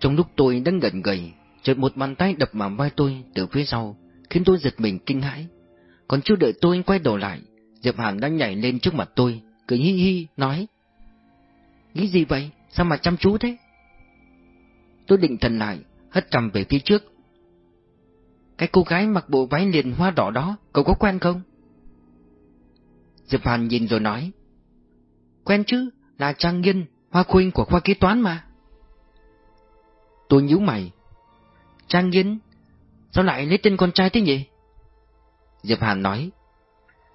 Trong lúc tôi đang gần gầy, chợt một bàn tay đập vào vai tôi từ phía sau, khiến tôi giật mình kinh hãi. Còn chưa đợi tôi quay đầu lại, Diệp Hàn đã nhảy lên trước mặt tôi, cười hi hi, nói. Nghĩ gì vậy? Sao mà chăm chú thế? Tôi định thần lại, hất cầm về phía trước. Cái cô gái mặc bộ váy liền hoa đỏ đó, cậu có quen không? Diệp Hàn nhìn rồi nói. Quen chứ, là Trang Nghiên, hoa khuynh của khoa kế toán mà. Tôi nhíu mày. Trang Nghiên, sao lại lấy tên con trai thế nhỉ? Diệp Hàn nói.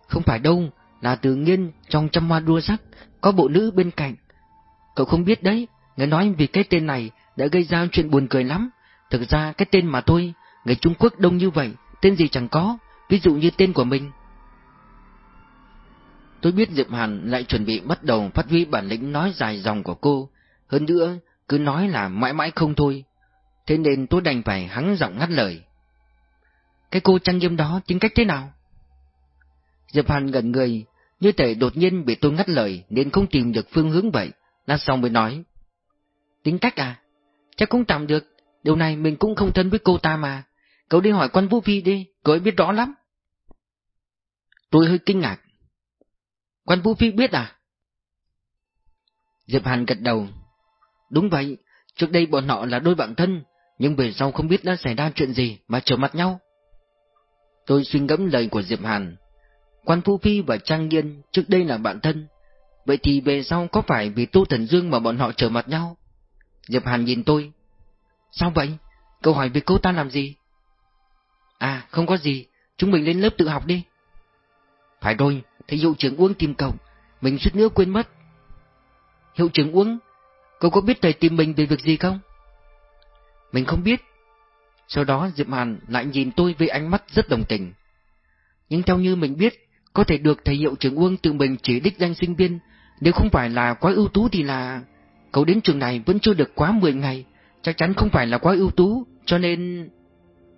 Không phải đâu, là từ nghiên trong trăm hoa đua sắc, có bộ nữ bên cạnh. Cậu không biết đấy, người nói vì cái tên này đã gây ra chuyện buồn cười lắm. Thực ra cái tên mà tôi, người Trung Quốc đông như vậy, tên gì chẳng có, ví dụ như tên của mình. Tôi biết Diệp Hàn lại chuẩn bị bắt đầu phát huy bản lĩnh nói dài dòng của cô, hơn nữa cứ nói là mãi mãi không thôi. Thế nên tôi đành phải hắng giọng ngắt lời. Cái cô trang nghiêm đó tính cách thế nào? Diệp Hàn gần người, như thể đột nhiên bị tôi ngắt lời nên không tìm được phương hướng vậy, lát sau mới nói. Tính cách à? Chắc cũng tạm được, điều này mình cũng không thân với cô ta mà. Cậu đi hỏi quan Vũ Phi đi, cậu ấy biết rõ lắm. Tôi hơi kinh ngạc. Quan Vũ Phi biết à? Diệp Hàn gật đầu. Đúng vậy, trước đây bọn họ là đôi bạn thân, nhưng về sau không biết đã xảy ra chuyện gì mà trở mặt nhau. Tôi suy ngẫm lời của Diệp Hàn. Quan Phu Phi và Trang Nghiên trước đây là bạn thân, vậy thì về sau có phải vì Tô Thần Dương mà bọn họ trở mặt nhau? Diệp Hàn nhìn tôi. Sao vậy? Câu hỏi về cô ta làm gì? À, không có gì, chúng mình lên lớp tự học đi. Phải rồi, thầy hiệu trưởng Uông tìm cậu, mình suýt nữa quên mất. Hiệu trưởng Uông, cậu có biết thầy tìm mình về việc gì không? Mình không biết. Sau đó Diệp Hàn lại nhìn tôi với ánh mắt rất đồng tình. Nhưng theo như mình biết, có thể được thầy hiệu trưởng Uông tự mình chỉ đích danh sinh viên, nếu không phải là quá ưu tú thì là... Cậu đến trường này vẫn chưa được quá 10 ngày, chắc chắn không phải là quá ưu tú, cho nên...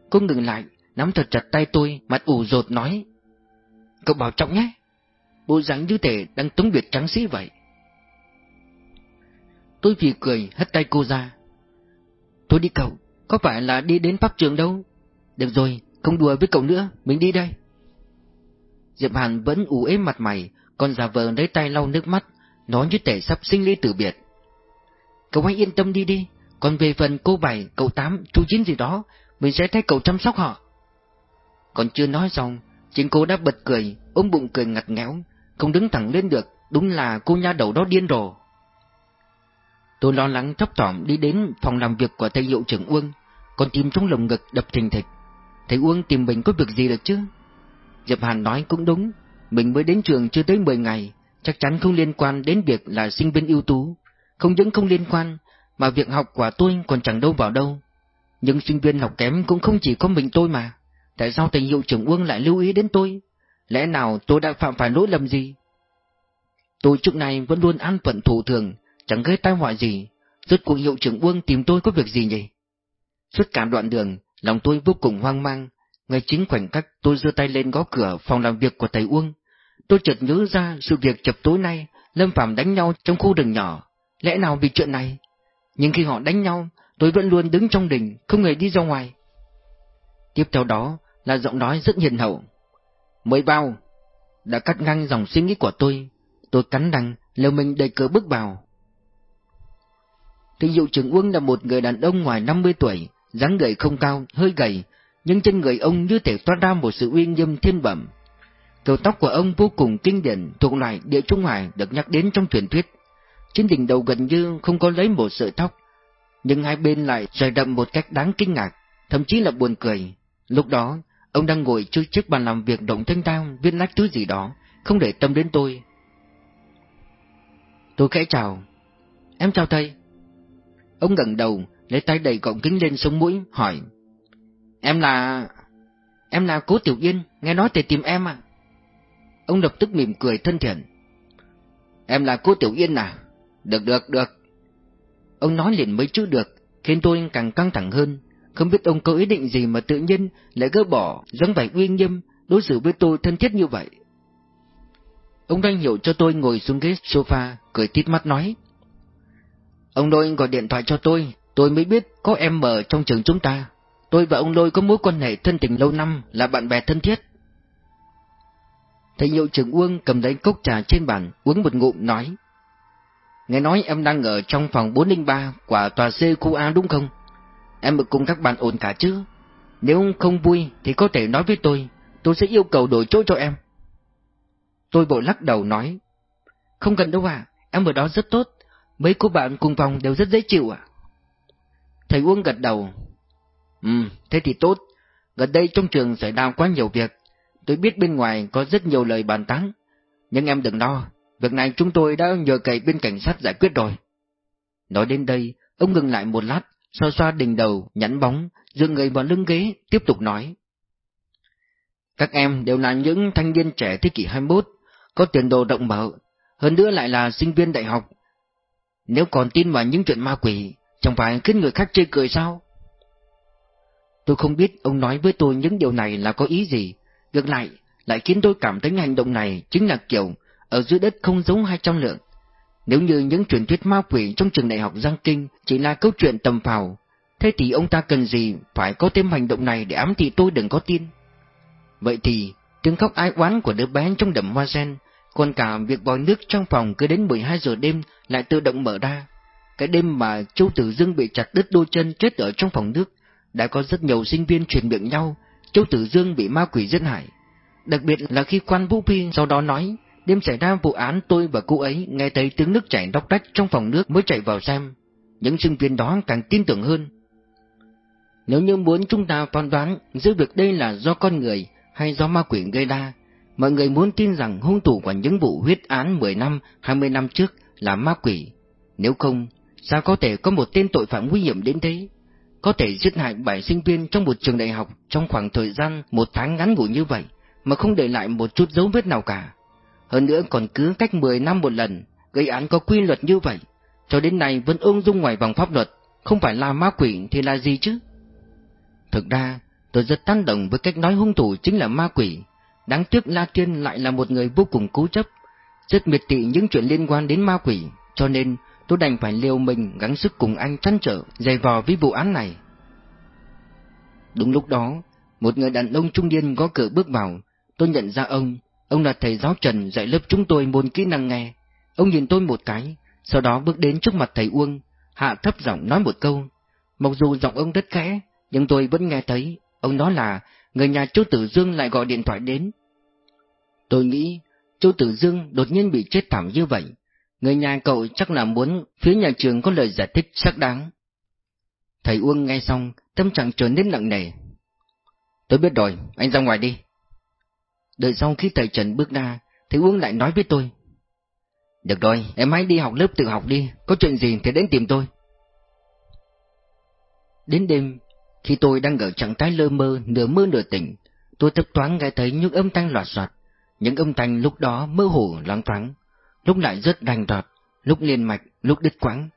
Cô ngừng lại, nắm thật chặt tay tôi, mặt ủ rột nói. Cậu bảo trọng nhé. Bộ dáng như thể đang tống biệt trắng sĩ vậy. Tôi vì cười hất tay cô ra. Tôi đi cậu, có phải là đi đến pháp trường đâu? Được rồi, không đùa với cậu nữa, mình đi đây. Diệp Hàn vẫn ủ ế mặt mày, còn giả vờ lấy tay lau nước mắt, Nó như thể sắp sinh ly tử biệt. Cậu hãy yên tâm đi đi, còn về phần cô bảy, cậu tám, chú chín gì đó, mình sẽ thay cậu chăm sóc họ. Còn chưa nói xong, chính cô đã bật cười, ôm bụng cười ngặt nghẽo, không đứng thẳng lên được, đúng là cô nha đầu đó điên rồ. Tôi lo lắng thấp thỏm đi đến phòng làm việc của thầy hiệu trưởng Uông, còn tim trong lồng ngực đập thình thịch. Thầy Uông tìm mình có việc gì được chứ? Diệp Hàn nói cũng đúng, mình mới đến trường chưa tới 10 ngày, chắc chắn không liên quan đến việc là sinh viên ưu tú. Không những không liên quan, mà việc học của tôi còn chẳng đâu vào đâu. Nhưng sinh viên học kém cũng không chỉ có mình tôi mà. Tại sao thầy hiệu trưởng Uông lại lưu ý đến tôi? Lẽ nào tôi đã phạm phải lỗi lầm gì? Tôi trước này vẫn luôn an phận thủ thường, chẳng gây tai họa gì. Rốt cuộc hiệu trưởng Uông tìm tôi có việc gì nhỉ? Suốt cả đoạn đường, lòng tôi vô cùng hoang mang. Ngay chính khoảnh khắc tôi giơ tay lên gõ cửa phòng làm việc của thầy Uông. Tôi chợt nhớ ra sự việc chập tối nay, Lâm Phạm đánh nhau trong khu rừng nhỏ. Lẽ nào vì chuyện này? Nhưng khi họ đánh nhau, tôi vẫn luôn đứng trong đình, không hề đi ra ngoài. Tiếp theo đó là giọng nói rất hiền hậu. Mới bao, đã cắt ngang dòng suy nghĩ của tôi. Tôi cắn răng, lều mình đầy cửa bước vào. Thì hiệu trưởng Uông là một người đàn ông ngoài 50 tuổi, dáng người không cao, hơi gầy, nhưng trên người ông như thể toát ra một sự uy nghiêm thiên bẩm. Kiểu tóc của ông vô cùng kinh điển, thuộc loại địa trung hải được nhắc đến trong truyền thuyết. Trên đỉnh đầu gần như không có lấy một sợi tóc, nhưng hai bên lại rời đậm một cách đáng kinh ngạc, thậm chí là buồn cười. Lúc đó, ông đang ngồi trước chiếc bàn làm việc động thanh tao viết lách thứ gì đó, không để tâm đến tôi. Tôi khẽ chào. Em chào thầy. Ông gần đầu, lấy tay đẩy cọng kính lên sống mũi, hỏi. Em là... Em là Cố Tiểu Yên, nghe nói thì tìm em à? Ông lập tức mỉm cười thân thiện. Em là Cố Tiểu Yên à? Được được được. Ông nói liền mấy chữ được, khiến tôi càng căng thẳng hơn. Không biết ông có ý định gì mà tự nhiên lại gỡ bỏ, dáng vẻ uy nghiêm, đối xử với tôi thân thiết như vậy. Ông đang hiểu cho tôi ngồi xuống ghế sofa, cười tít mắt nói. Ông Lôi gọi điện thoại cho tôi, tôi mới biết có em mở trong trường chúng ta. Tôi và ông Lôi có mối quan hệ thân tình lâu năm là bạn bè thân thiết. Thầy hiệu trưởng Uông cầm lấy cốc trà trên bàn, uống một ngụm nói. Nghe nói em đang ở trong phòng 403 của tòa C khu A đúng không? Em ở cùng các bạn ổn cả chứ? Nếu không vui thì có thể nói với tôi, tôi sẽ yêu cầu đổi chỗ cho em. Tôi bộ lắc đầu nói. Không cần đâu à, em ở đó rất tốt, mấy cô bạn cùng phòng đều rất dễ chịu à. Thầy Uông gật đầu. Ừ, thế thì tốt, gần đây trong trường xảy ra quá nhiều việc, tôi biết bên ngoài có rất nhiều lời bàn tán, nhưng em đừng lo, việc này chúng tôi đã nhờ cậy bên cảnh sát giải quyết rồi. Nói đến đây, ông ngừng lại một lát, xoa xoa đỉnh đầu, nhẵn bóng, dựa người vào lưng ghế, tiếp tục nói. Các em đều là những thanh niên trẻ thế kỷ 21, có tiền đồ rộng mở, hơn nữa lại là sinh viên đại học. Nếu còn tin vào những chuyện ma quỷ, chẳng phải khiến người khác chê cười sao? Tôi không biết ông nói với tôi những điều này là có ý gì, ngược lại, lại khiến tôi cảm thấy hành động này chính là kiểu ở dưới đất không giống hai trăm lượng. Nếu như những truyền thuyết ma quỷ trong trường đại học Giang Kinh chỉ là câu chuyện tầm phào, thế thì ông ta cần gì phải có thêm hành động này để ám thị tôi đừng có tin. Vậy thì, tiếng khóc ai oán của đứa bé trong đầm hoa sen, còn cả việc vòi nước trong phòng cứ đến 12 giờ đêm lại tự động mở ra. Cái đêm mà Châu Tử Dương bị chặt đứt đôi chân chết ở trong phòng nước, đã có rất nhiều sinh viên truyền miệng nhau, Châu Tử Dương bị ma quỷ giết hại. Đặc biệt là khi quan Vũ Phi sau đó nói, đêm xảy ra vụ án tôi và cô ấy nghe thấy tiếng nước chảy đóc đách trong phòng nước mới chạy vào xem. Những sinh viên đó càng tin tưởng hơn. Nếu như muốn chúng ta phán đoán giữa việc đây là do con người hay do ma quỷ gây ra, mọi người muốn tin rằng hung thủ của những vụ huyết án 10 năm, 20 năm trước là ma quỷ. Nếu không, sao có thể có một tên tội phạm nguy hiểm đến thế? Có thể giết hại bảy sinh viên trong một trường đại học trong khoảng thời gian một tháng ngắn ngủi như vậy, mà không để lại một chút dấu vết nào cả. Hơn nữa còn cứ cách 10 năm một lần, gây án có quy luật như vậy, cho đến nay vẫn ung dung ngoài vòng pháp luật, không phải là ma quỷ thì là gì chứ? Thực ra, tôi rất tán đồng với cách nói hung thủ chính là ma quỷ. Đáng tiếc La Thiên lại là một người vô cùng cố chấp, rất miệt thị những chuyện liên quan đến ma quỷ, cho nên tôi đành phải liều mình gắng sức cùng anh trăn trở, dày vò với vụ án này. Đúng lúc đó, một người đàn ông trung niên gõ cửa bước vào, tôi nhận ra ông, ông là thầy giáo Trần dạy lớp chúng tôi môn kỹ năng nghe. Ông nhìn tôi một cái, sau đó bước đến trước mặt thầy Uông, hạ thấp giọng nói một câu. Mặc dù giọng ông rất khẽ, nhưng tôi vẫn nghe thấy, ông nói là người nhà chú Tử Dương lại gọi điện thoại đến. Tôi nghĩ, Chu Tử Dương đột nhiên bị chết thảm như vậy, người nhà cậu chắc là muốn phía nhà trường có lời giải thích xác đáng. Thầy Uông nghe xong, tâm trạng trở nên nặng nề. Tôi biết rồi, anh ra ngoài đi. Đợi sau khi thầy Trần bước ra, thầy Uông lại nói với tôi. Được rồi, em hãy đi học lớp tự học đi, có chuyện gì thì đến tìm tôi. Đến đêm, khi tôi đang ở trạng thái lơ mơ, nửa mơ nửa tỉnh, tôi thấp thoáng nghe thấy những âm thanh loạt soạt. Những âm thanh lúc đó mơ hồ loáng thoáng, lúc lại rất đành rọt, lúc liên mạch, lúc đứt quãng.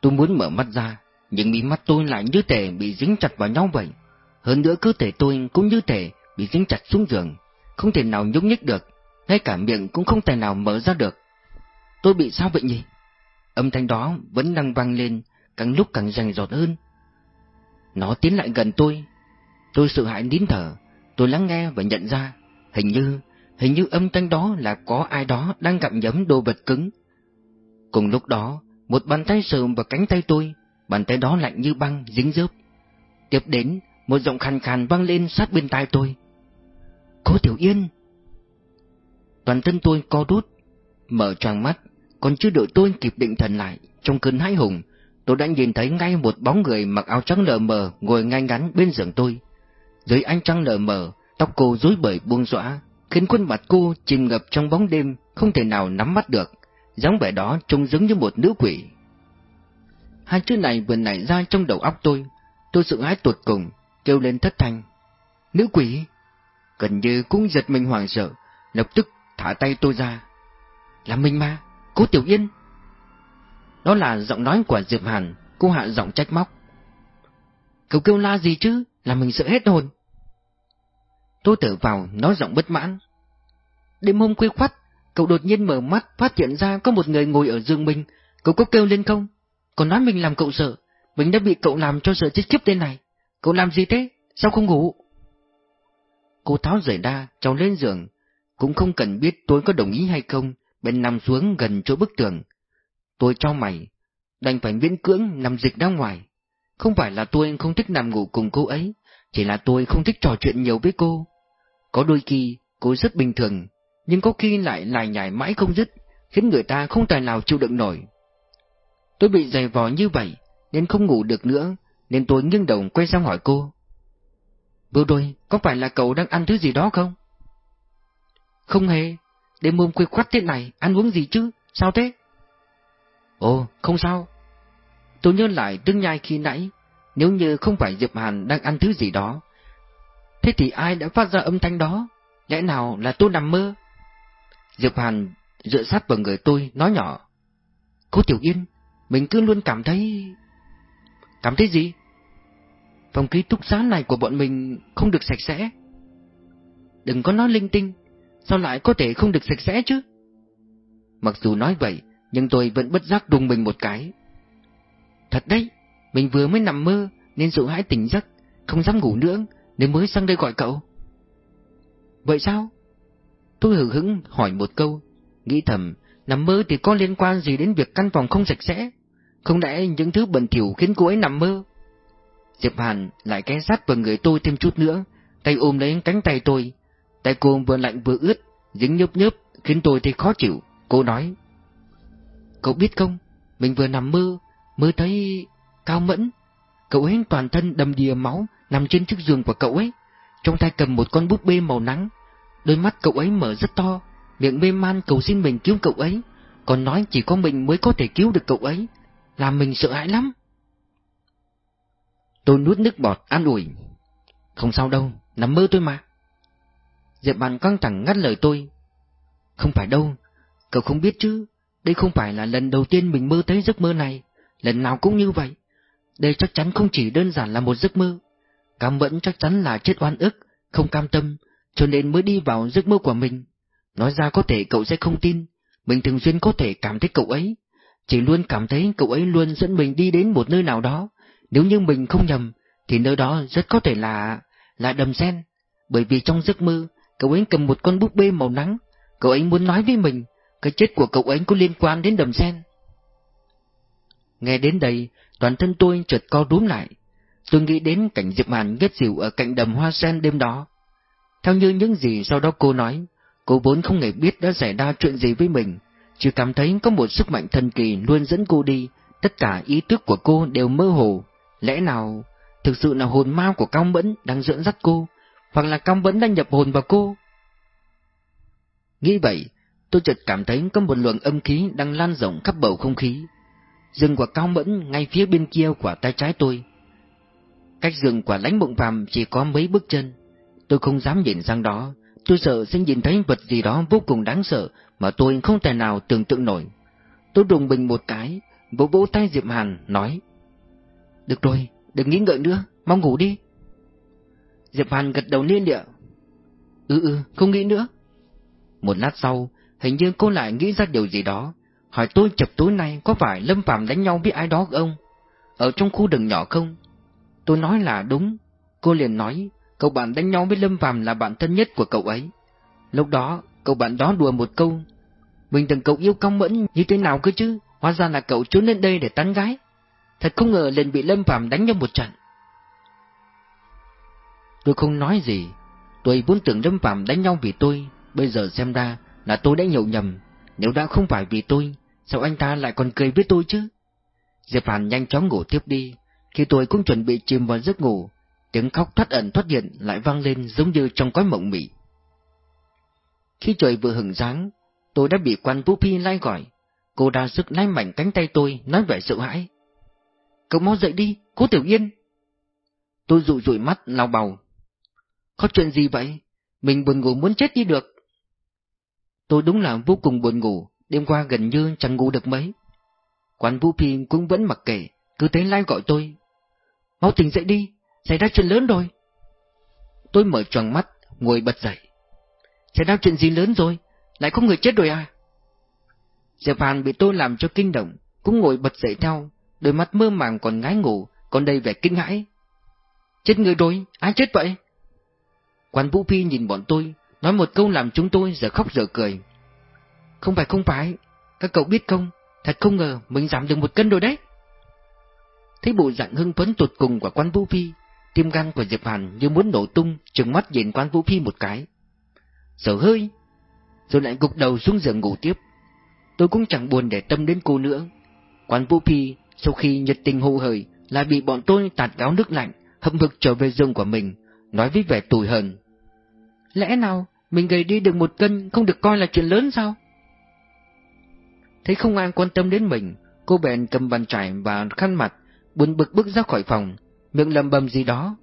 Tôi muốn mở mắt ra, nhưng mí mắt tôi lại như thể bị dính chặt vào nhau vậy. Hơn nữa cơ thể tôi cũng như thể bị dính chặt xuống giường, không thể nào nhúc nhích được, ngay cả miệng cũng không thể nào mở ra được. Tôi bị sao vậy nhỉ? Âm thanh đó vẫn đang vang lên, càng lúc càng rành rọt hơn. Nó tiến lại gần tôi. Tôi sợ hãi nín thở, tôi lắng nghe và nhận ra, hình như, hình như âm thanh đó là có ai đó đang gặm nhấm đồ vật cứng. Cùng lúc đó, một bàn tay sờ vào cánh tay tôi, bàn tay đó lạnh như băng, dính dớp. Tiếp đến, một giọng khàn khàn vang lên sát bên tai tôi. Cố Tiểu Yên! Toàn thân tôi co rút, mở tròn mắt, còn chưa đợi tôi kịp định thần lại, trong cơn hãi hùng, tôi đã nhìn thấy ngay một bóng người mặc áo trắng lờ mờ ngồi ngay ngắn bên giường tôi. Dưới ánh trăng lờ mờ, tóc cô rối bời buông xõa, khiến khuôn mặt cô chìm ngập trong bóng đêm, không thể nào nắm mắt được. dáng vẻ đó trông giống như một nữ quỷ. Hai chữ này vừa nảy ra trong đầu óc tôi, tôi sợ hãi tuột cùng, kêu lên thất thanh. Nữ quỷ! Gần như cũng giật mình hoảng sợ, lập tức thả tay tôi ra. Là mình mà, cố Tiểu Yên! Đó là giọng nói của Diệp Hàn, cô hạ giọng trách móc. Cậu kêu la gì chứ, là mình sợ hết hồn. Tôi thở vào, nói giọng bất mãn. Đêm hôm khuya khoắt, cậu đột nhiên mở mắt phát hiện ra có một người ngồi ở giường mình, cậu có kêu lên không? Còn nói mình làm cậu sợ, mình đã bị cậu làm cho sợ chết khiếp tên này. Cậu làm gì thế? Sao không ngủ? Cô tháo rời đa, trèo lên giường. Cũng không cần biết tôi có đồng ý hay không, bên nằm xuống gần chỗ bức tường. Tôi cho mày, đành phải miễn cưỡng nằm dịch ra ngoài. Không phải là tôi không thích nằm ngủ cùng cô ấy, chỉ là tôi không thích trò chuyện nhiều với cô. Có đôi khi, cô rất bình thường, nhưng có khi lại lải nhải mãi không dứt, khiến người ta không tài nào chịu đựng nổi. Tôi bị dày vò như vậy, nên không ngủ được nữa, nên tôi nghiêng đầu quay sang hỏi cô. Vừa rồi, có phải là cậu đang ăn thứ gì đó không? Không hề, đêm hôm khuya khoắt thế này, ăn uống gì chứ, sao thế? Ồ, không sao. Tôi nhớ lại tương nhai khi nãy, nếu như không phải Diệp Hàn đang ăn thứ gì đó. Thế thì ai đã phát ra âm thanh đó? Lẽ nào là tôi nằm mơ? Diệp Hàn dựa sát vào người tôi, nói nhỏ. Cô Tiểu Yên, mình cứ luôn cảm thấy... Cảm thấy gì? Phòng ký túc xá này của bọn mình không được sạch sẽ. Đừng có nói linh tinh, sao lại có thể không được sạch sẽ chứ? Mặc dù nói vậy, nhưng tôi vẫn bất giác đùng mình một cái. Thật đấy, mình vừa mới nằm mơ nên sợ hãi tỉnh giấc, không dám ngủ nữa nên mới sang đây gọi cậu. Vậy sao? Tôi hử hững hỏi một câu, nghĩ thầm, nằm mơ thì có liên quan gì đến việc căn phòng không sạch sẽ? Không lẽ những thứ bẩn thỉu khiến cô ấy nằm mơ? Diệp Hàn lại ghé sát vào người tôi thêm chút nữa, tay ôm lấy cánh tay tôi. Tay cô vừa lạnh vừa ướt, dính nhớp nhớp, khiến tôi thấy khó chịu. Cô nói, Cậu biết không, mình vừa nằm mơ, mơ thấy Cao Mẫn. Cậu ấy toàn thân đầm đìa máu, nằm trên chiếc giường của cậu ấy. Trong tay cầm một con búp bê màu nắng. Đôi mắt cậu ấy mở rất to, miệng mê man cầu xin mình cứu cậu ấy. Còn nói chỉ có mình mới có thể cứu được cậu ấy, làm mình sợ hãi lắm. Tôi nuốt nước bọt an ủi. Không sao đâu, nằm mơ tôi mà. Diệp Bàn căng thẳng ngắt lời tôi. Không phải đâu, cậu không biết chứ, đây không phải là lần đầu tiên mình mơ thấy giấc mơ này, lần nào cũng như vậy. Đây chắc chắn không chỉ đơn giản là một giấc mơ. Cam Mẫn chắc chắn là chết oan ức, không cam tâm, cho nên mới đi vào giấc mơ của mình. Nói ra có thể cậu sẽ không tin, mình thường xuyên có thể cảm thấy cậu ấy, chỉ luôn cảm thấy cậu ấy luôn dẫn mình đi đến một nơi nào đó, nếu như mình không nhầm, thì nơi đó rất có thể là... là đầm sen, bởi vì trong giấc mơ, cậu ấy cầm một con búp bê màu nắng, cậu ấy muốn nói với mình, cái chết của cậu ấy có liên quan đến đầm sen. Nghe đến đây, toàn thân tôi chợt co rúm lại. Tôi nghĩ đến cảnh Diệp Hàn ngất xỉu ở cạnh đầm hoa sen đêm đó. Theo như những gì sau đó cô nói, cô vốn không hề biết đã xảy ra chuyện gì với mình, chỉ cảm thấy có một sức mạnh thần kỳ luôn dẫn cô đi, tất cả ý thức của cô đều mơ hồ. Lẽ nào thực sự là hồn ma của Cao Mẫn đang dẫn dắt cô, hoặc là Cao Mẫn đang nhập hồn vào cô? Nghĩ vậy, tôi chợt cảm thấy có một luồng âm khí đang lan rộng khắp bầu không khí. Rừng của Cao Mẫn ngay phía bên kia của tay trái tôi. Cách rừng của lãnh mộng phàm chỉ có mấy bước chân. Tôi không dám nhìn sang đó, tôi sợ sẽ nhìn thấy vật gì đó vô cùng đáng sợ mà tôi không thể nào tưởng tượng nổi. Tôi đùng bình một cái, vỗ vỗ tay Diệp Hàn, nói. Được rồi, đừng nghĩ ngợi nữa, mau ngủ đi. Diệp Hàn gật đầu liên địa. Ừ ừ, không nghĩ nữa. Một lát sau, hình như cô lại nghĩ ra điều gì đó, hỏi tôi chập tối nay có phải Lâm Phạm đánh nhau với ai đó không? Ở trong khu rừng nhỏ không? Tôi nói là đúng, cô liền nói, cậu bạn đánh nhau với Lâm Phạm là bạn thân nhất của cậu ấy. Lúc đó, cậu bạn đó đùa một câu, mình từng cậu yêu công mẫn như thế nào cơ chứ, hóa ra là cậu trốn lên đây để tán gái. Thật không ngờ liền bị Lâm Phạm đánh nhau một trận. Tôi không nói gì, tôi vốn tưởng Lâm Phạm đánh nhau vì tôi, bây giờ xem ra là tôi đã hiểu nhầm, nếu đã không phải vì tôi, sao anh ta lại còn cười với tôi chứ? Diệp Hàn nhanh chóng ngủ tiếp đi, khi tôi cũng chuẩn bị chìm vào giấc ngủ, tiếng khóc thoát ẩn thoát hiện lại vang lên giống như trong cõi mộng mị. Khi trời vừa hừng sáng, tôi đã bị quan Vũ Phi lai gọi, cô đa sức lay mảnh cánh tay tôi, nói vẻ sợ hãi. Cậu mau dậy đi, cố Tiểu Yên. Tôi dụi dụi mắt, lau bầu. Có chuyện gì vậy? Mình buồn ngủ muốn chết đi được. Tôi đúng là vô cùng buồn ngủ, đêm qua gần như chẳng ngủ được mấy. Quan Vũ Phi cũng vẫn mặc kệ, cứ thế lai gọi tôi. Máu tỉnh dậy đi, xảy ra chuyện lớn rồi. Tôi mở tròn mắt, ngồi bật dậy. Xảy ra chuyện gì lớn rồi, lại có người chết rồi à? Diệp Hàn bị tôi làm cho kinh động, cũng ngồi bật dậy theo, đôi mắt mơ màng còn ngái ngủ, còn đầy vẻ kinh hãi. Chết người rồi, ai chết vậy? Quan Vũ Phi nhìn bọn tôi, nói một câu làm chúng tôi giờ khóc giờ cười. Không phải không phải, các cậu biết không, thật không ngờ mình giảm được một cân rồi đấy. Thấy bộ dạng hưng phấn tụt cùng của quan Vũ Phi, tim gan của Diệp Hàn như muốn nổ tung, trừng mắt nhìn quan Vũ Phi một cái. Sở hơi, rồi lại gục đầu xuống giường ngủ tiếp. Tôi cũng chẳng buồn để tâm đến cô nữa. Quan Vũ Phi sau khi nhiệt tình hô hời lại bị bọn tôi tạt gáo nước lạnh, hậm hực trở về giường của mình, nói với vẻ tủi hờn. Lẽ nào mình gầy đi được một cân không được coi là chuyện lớn sao? Thấy không ai quan tâm đến mình, cô bèn cầm bàn chải và khăn mặt, buồn bực bước ra khỏi phòng, miệng lầm bầm gì đó.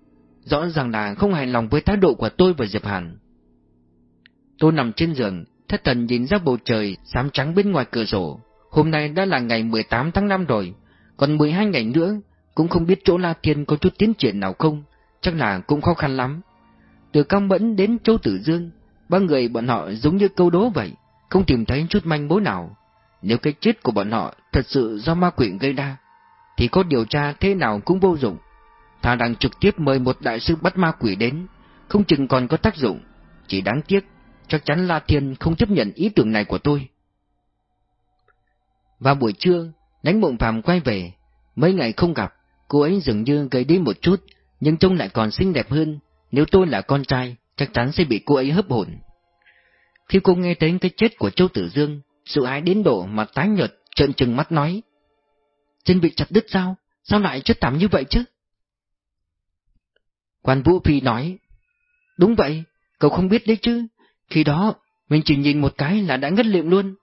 Rõ ràng là không hài lòng với thái độ của tôi và Diệp Hàn. Tôi nằm trên giường, thất thần nhìn ra bầu trời xám trắng bên ngoài cửa sổ. Hôm nay đã là ngày 18 tháng 5 rồi, còn 12 ngày nữa, cũng không biết chỗ La Thiên có chút tiến triển nào không, chắc là cũng khó khăn lắm. Từ Cam Bẫn đến Châu Tử Dương, ba người bọn họ giống như câu đố vậy, không tìm thấy chút manh mối nào. Nếu cái chết của bọn họ thật sự do ma quỷ gây ra, thì có điều tra thế nào cũng vô dụng. Thà đang trực tiếp mời một đại sư bắt ma quỷ đến, không chừng còn có tác dụng. Chỉ đáng tiếc, chắc chắn La Thiên không chấp nhận ý tưởng này của tôi. Vào buổi trưa, đánh bụng phàm quay về. Mấy ngày không gặp, cô ấy dường như gầy đi một chút, nhưng trông lại còn xinh đẹp hơn. Nếu tôi là con trai, chắc chắn sẽ bị cô ấy hấp hồn. Khi cô nghe thấy cái chết của Châu Tử Dương, sự ái đến độ mà tái nhợt, trợn trừng mắt nói. Chân bị chặt đứt sao? Sao lại chết thảm như vậy chứ? Quan Vũ Phi nói. Đúng vậy, cậu không biết đấy chứ. Khi đó, mình chỉ nhìn một cái là đã ngất liệm luôn.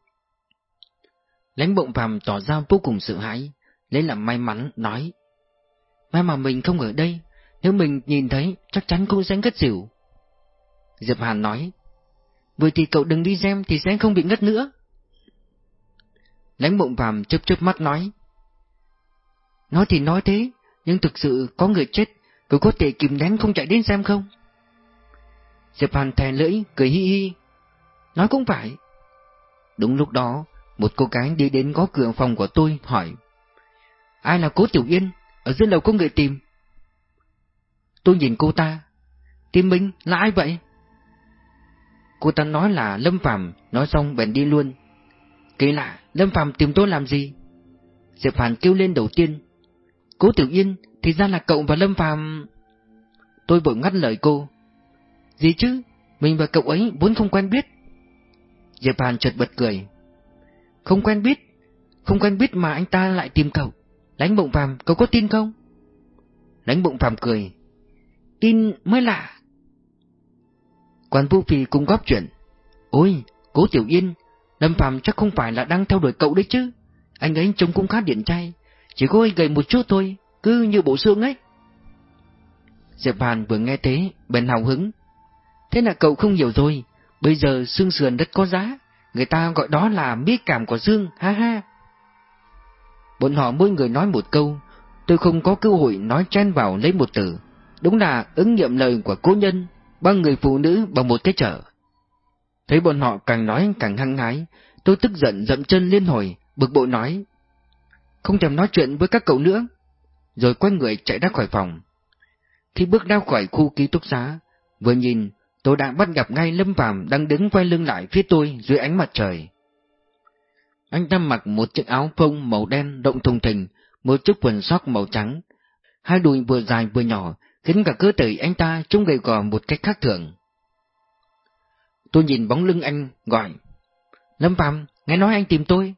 Lãnh bộng phàm tỏ ra vô cùng sợ hãi, lấy làm may mắn, nói. May mà mình không ở đây, nếu mình nhìn thấy chắc chắn cũng sẽ ngất xỉu. Diệp Hàn nói. Vậy thì cậu đừng đi xem thì sẽ không bị ngất nữa. Lãnh mộng vàm chớp chớp mắt nói. Nói thì nói thế, nhưng thực sự có người chết, cậu có thể kìm nén không chạy đến xem không? Diệp Hàn thè lưỡi, cười hi hi. Nói cũng phải. Đúng lúc đó, một cô gái đi đến gõ cửa phòng của tôi hỏi Ai là cố Tiểu Yên? Ở dưới lầu có người tìm Tôi nhìn cô ta Tìm mình là ai vậy? Cô ta nói là Lâm Phạm Nói xong bèn đi luôn Kỳ lạ Lâm Phạm tìm tôi làm gì? Diệp Hàn kêu lên đầu tiên Cố Tiểu Yên Thì ra là cậu và Lâm Phạm Tôi vội ngắt lời cô Gì chứ? Mình và cậu ấy vốn không quen biết Diệp Hàn chợt bật cười không quen biết, không quen biết mà anh ta lại tìm cậu. Lãnh bụng phàm, cậu có tin không? Lãnh bụng phàm cười. Tin mới lạ. Quan Vũ Phi cũng góp chuyện. Ôi, cố Tiểu Yên, Lâm Phạm chắc không phải là đang theo đuổi cậu đấy chứ. Anh ấy trông cũng khá điện trai, chỉ có gầy một chút thôi, cứ như bộ xương ấy. Diệp Hàn vừa nghe thế, bèn hào hứng. Thế là cậu không hiểu rồi, bây giờ xương sườn rất có giá, Người ta gọi đó là mỹ cảm của xương, ha ha. Bọn họ mỗi người nói một câu, tôi không có cơ hội nói chen vào lấy một từ. Đúng là ứng nghiệm lời của cố nhân, ba người phụ nữ bằng một cái chợ. Thấy bọn họ càng nói càng hăng hái, tôi tức giận dậm chân liên hồi, bực bội nói. Không thèm nói chuyện với các cậu nữa. Rồi quay người chạy ra khỏi phòng. Khi bước ra khỏi khu ký túc xá, vừa nhìn tôi đã bắt gặp ngay Lâm Phàm đang đứng quay lưng lại phía tôi dưới ánh mặt trời. Anh ta mặc một chiếc áo phông màu đen động thùng thình, một chiếc quần sóc màu trắng. Hai đùi vừa dài vừa nhỏ, khiến cả cơ thể anh ta trông gầy gò một cách khác thường. Tôi nhìn bóng lưng anh, gọi. Lâm Phạm, nghe nói anh tìm tôi.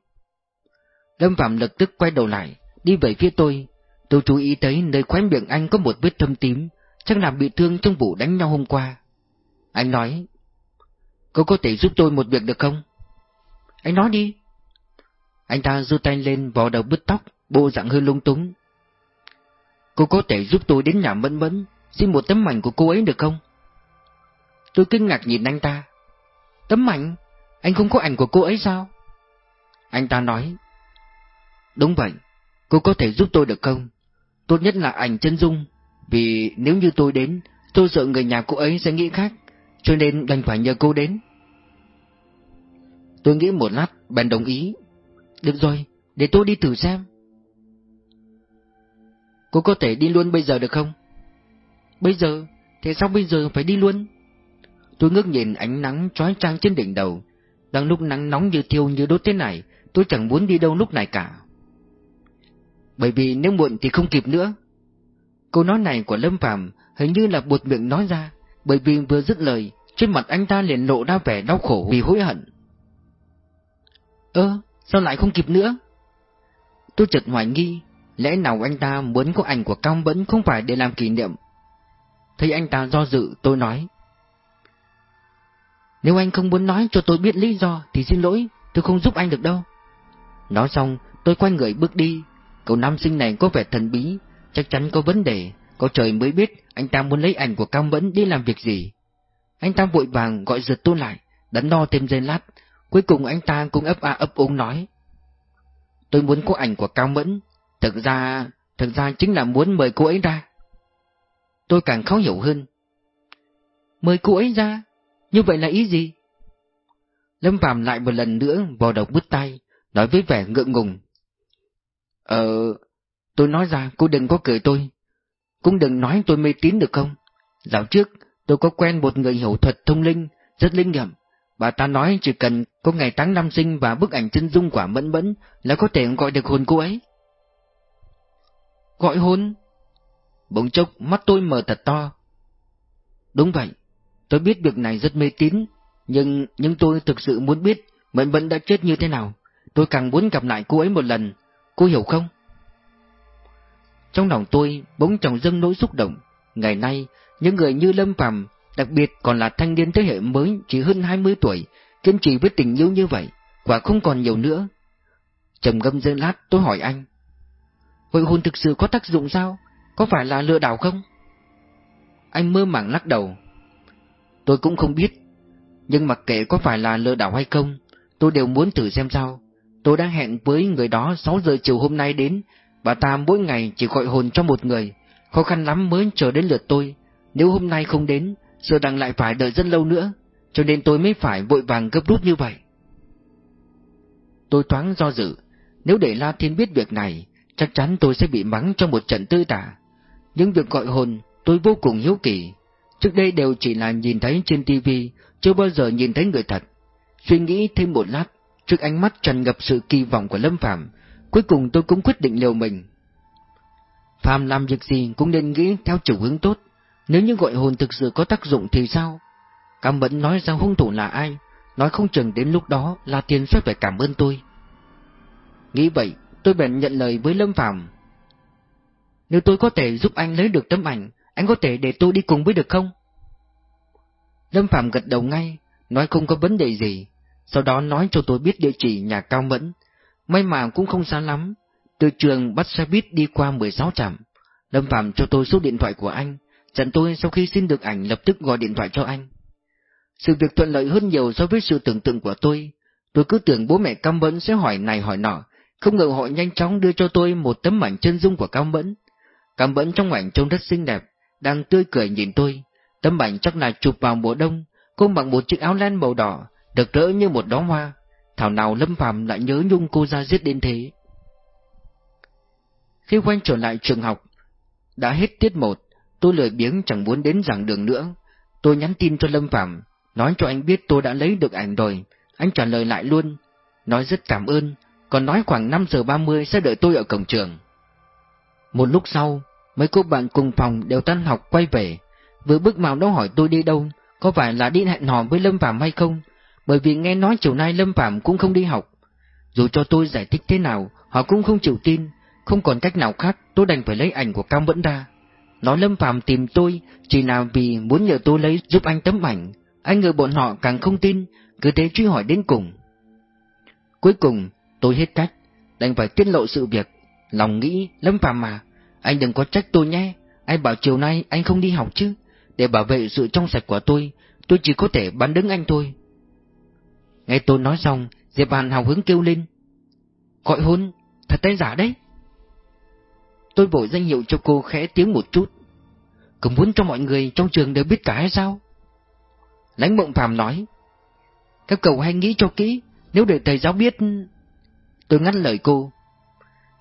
Lâm Phạm lập tức quay đầu lại, đi về phía tôi. Tôi chú ý thấy nơi khóe miệng anh có một vết thâm tím, chắc là bị thương trong vụ đánh nhau hôm qua. Anh nói, cô có thể giúp tôi một việc được không? Anh nói đi. Anh ta giơ tay lên vò đầu bứt tóc, bộ dạng hơi lung túng. Cô có thể giúp tôi đến nhà Mẫn Mẫn, xin một tấm ảnh của cô ấy được không? Tôi kinh ngạc nhìn anh ta. Tấm ảnh? Anh không có ảnh của cô ấy sao? Anh ta nói. Đúng vậy, cô có thể giúp tôi được không? Tốt nhất là ảnh chân dung, vì nếu như tôi đến, tôi sợ người nhà cô ấy sẽ nghĩ khác cho nên đành phải nhờ cô đến. Tôi nghĩ một lát, bèn đồng ý. Được rồi, để tôi đi thử xem. Cô có thể đi luôn bây giờ được không? Bây giờ? Thế sao bây giờ phải đi luôn? Tôi ngước nhìn ánh nắng trói trang trên đỉnh đầu. Đang lúc nắng nóng như thiêu như đốt thế này, tôi chẳng muốn đi đâu lúc này cả. Bởi vì nếu muộn thì không kịp nữa. Câu nói này của Lâm Phàm hình như là buột miệng nói ra, bởi vì vừa dứt lời, trên mặt anh ta liền lộ ra vẻ đau khổ vì hối hận. Ơ, sao lại không kịp nữa? Tôi chợt hoài nghi, lẽ nào anh ta muốn có ảnh của Cao Bẫn không phải để làm kỷ niệm? Thấy anh ta do dự, tôi nói. Nếu anh không muốn nói cho tôi biết lý do thì xin lỗi, tôi không giúp anh được đâu. Nói xong, tôi quay người bước đi. Cậu nam sinh này có vẻ thần bí, chắc chắn có vấn đề, có trời mới biết anh ta muốn lấy ảnh của Cao Mẫn đi làm việc gì. Anh ta vội vàng gọi giật tôi lại, đắn đo thêm giây lát, cuối cùng anh ta cũng ấp a ấp úng nói. Tôi muốn có ảnh của Cao Mẫn, thực ra, thực ra chính là muốn mời cô ấy ra. Tôi càng khó hiểu hơn. Mời cô ấy ra? Như vậy là ý gì? Lâm Phạm lại một lần nữa vò đầu bứt tay, nói với vẻ ngượng ngùng. Ờ, tôi nói ra cô đừng có cười tôi. Cũng đừng nói tôi mê tín được không? Dạo trước, tôi có quen một người hiểu thuật thông linh, rất linh nghiệm. Bà ta nói chỉ cần có ngày tháng năm sinh và bức ảnh chân dung quả mẫn mẫn là có thể gọi được hồn cô ấy. Gọi hôn Bỗng chốc mắt tôi mở thật to. Đúng vậy, tôi biết việc này rất mê tín, nhưng nhưng tôi thực sự muốn biết Mẫn Mẫn đã chết như thế nào. Tôi càng muốn gặp lại cô ấy một lần, cô hiểu không? Trong lòng tôi bỗng trồng dâng nỗi xúc động. Ngày nay, những người như Lâm Phàm, đặc biệt còn là thanh niên thế hệ mới chỉ hơn 20 tuổi, kiên trì với tình yêu như vậy, quả không còn nhiều nữa. Trầm ngâm giây lát tôi hỏi anh. Hội hôn thực sự có tác dụng sao? Có phải là lừa đảo không? Anh mơ màng lắc đầu. Tôi cũng không biết, nhưng mặc kệ có phải là lừa đảo hay không, tôi đều muốn thử xem sao. Tôi đang hẹn với người đó 6 giờ chiều hôm nay đến, bà ta mỗi ngày chỉ gọi hồn cho một người, khó khăn lắm mới chờ đến lượt tôi. Nếu hôm nay không đến, giờ đang lại phải đợi rất lâu nữa, cho nên tôi mới phải vội vàng gấp rút như vậy. Tôi thoáng do dự, nếu để La Thiên biết việc này, chắc chắn tôi sẽ bị mắng trong một trận tư tả. Những việc gọi hồn, tôi vô cùng hiếu kỳ. Trước đây đều chỉ là nhìn thấy trên tivi, chưa bao giờ nhìn thấy người thật. Suy nghĩ thêm một lát, trước ánh mắt tràn ngập sự kỳ vọng của Lâm Phạm, cuối cùng tôi cũng quyết định liều mình. Phạm làm việc gì cũng nên nghĩ theo chủ hướng tốt, nếu như gọi hồn thực sự có tác dụng thì sao? Cam Mẫn nói ra hung thủ là ai, nói không chừng đến lúc đó là tiền sẽ phải cảm ơn tôi. Nghĩ vậy, tôi bèn nhận lời với Lâm Phạm. Nếu tôi có thể giúp anh lấy được tấm ảnh, anh có thể để tôi đi cùng với được không? Lâm Phạm gật đầu ngay, nói không có vấn đề gì, sau đó nói cho tôi biết địa chỉ nhà Cao Mẫn. May mà cũng không xa lắm, từ trường bắt xe buýt đi qua 16 trạm. Lâm Phạm cho tôi số điện thoại của anh, dặn tôi sau khi xin được ảnh lập tức gọi điện thoại cho anh. Sự việc thuận lợi hơn nhiều so với sự tưởng tượng của tôi. Tôi cứ tưởng bố mẹ Cao Mẫn sẽ hỏi này hỏi nọ, không ngờ họ nhanh chóng đưa cho tôi một tấm ảnh chân dung của Cao Mẫn. Cao Mẫn trong ảnh trông rất xinh đẹp, đang tươi cười nhìn tôi. Tấm ảnh chắc là chụp vào mùa đông, cô mặc một chiếc áo len màu đỏ, được rỡ như một đóa hoa. Thảo nào Lâm Phàm lại nhớ nhung cô ra giết đến thế. Khi quay trở lại trường học, đã hết tiết một, tôi lười biếng chẳng muốn đến giảng đường nữa. Tôi nhắn tin cho Lâm Phàm nói cho anh biết tôi đã lấy được ảnh rồi. Anh trả lời lại luôn, nói rất cảm ơn, còn nói khoảng 5 giờ 30 sẽ đợi tôi ở cổng trường. Một lúc sau, mấy cô bạn cùng phòng đều tan học quay về, vừa bước vào đó hỏi tôi đi đâu, có phải là đi hẹn hò với Lâm Phạm hay không, bởi vì nghe nói chiều nay Lâm Phạm cũng không đi học. Dù cho tôi giải thích thế nào, họ cũng không chịu tin, không còn cách nào khác, tôi đành phải lấy ảnh của Cam Vẫn ra. Nói Lâm Phạm tìm tôi chỉ là vì muốn nhờ tôi lấy giúp anh tấm ảnh, anh người bọn họ càng không tin, cứ thế truy hỏi đến cùng. Cuối cùng, tôi hết cách, đành phải tiết lộ sự việc, lòng nghĩ, Lâm Phạm mà, anh đừng có trách tôi nhé, ai bảo chiều nay anh không đi học chứ, để bảo vệ sự trong sạch của tôi, tôi chỉ có thể bắn đứng anh thôi. Nghe tôi nói xong, Diệp Hàn hào hứng kêu lên. Gọi hôn, thật tay giả đấy. Tôi vội danh hiệu cho cô khẽ tiếng một chút. Cũng muốn cho mọi người trong trường đều biết cả hay sao? Lãnh mộng phàm nói. Các cậu hãy nghĩ cho kỹ, nếu để thầy giáo biết... Tôi ngắt lời cô.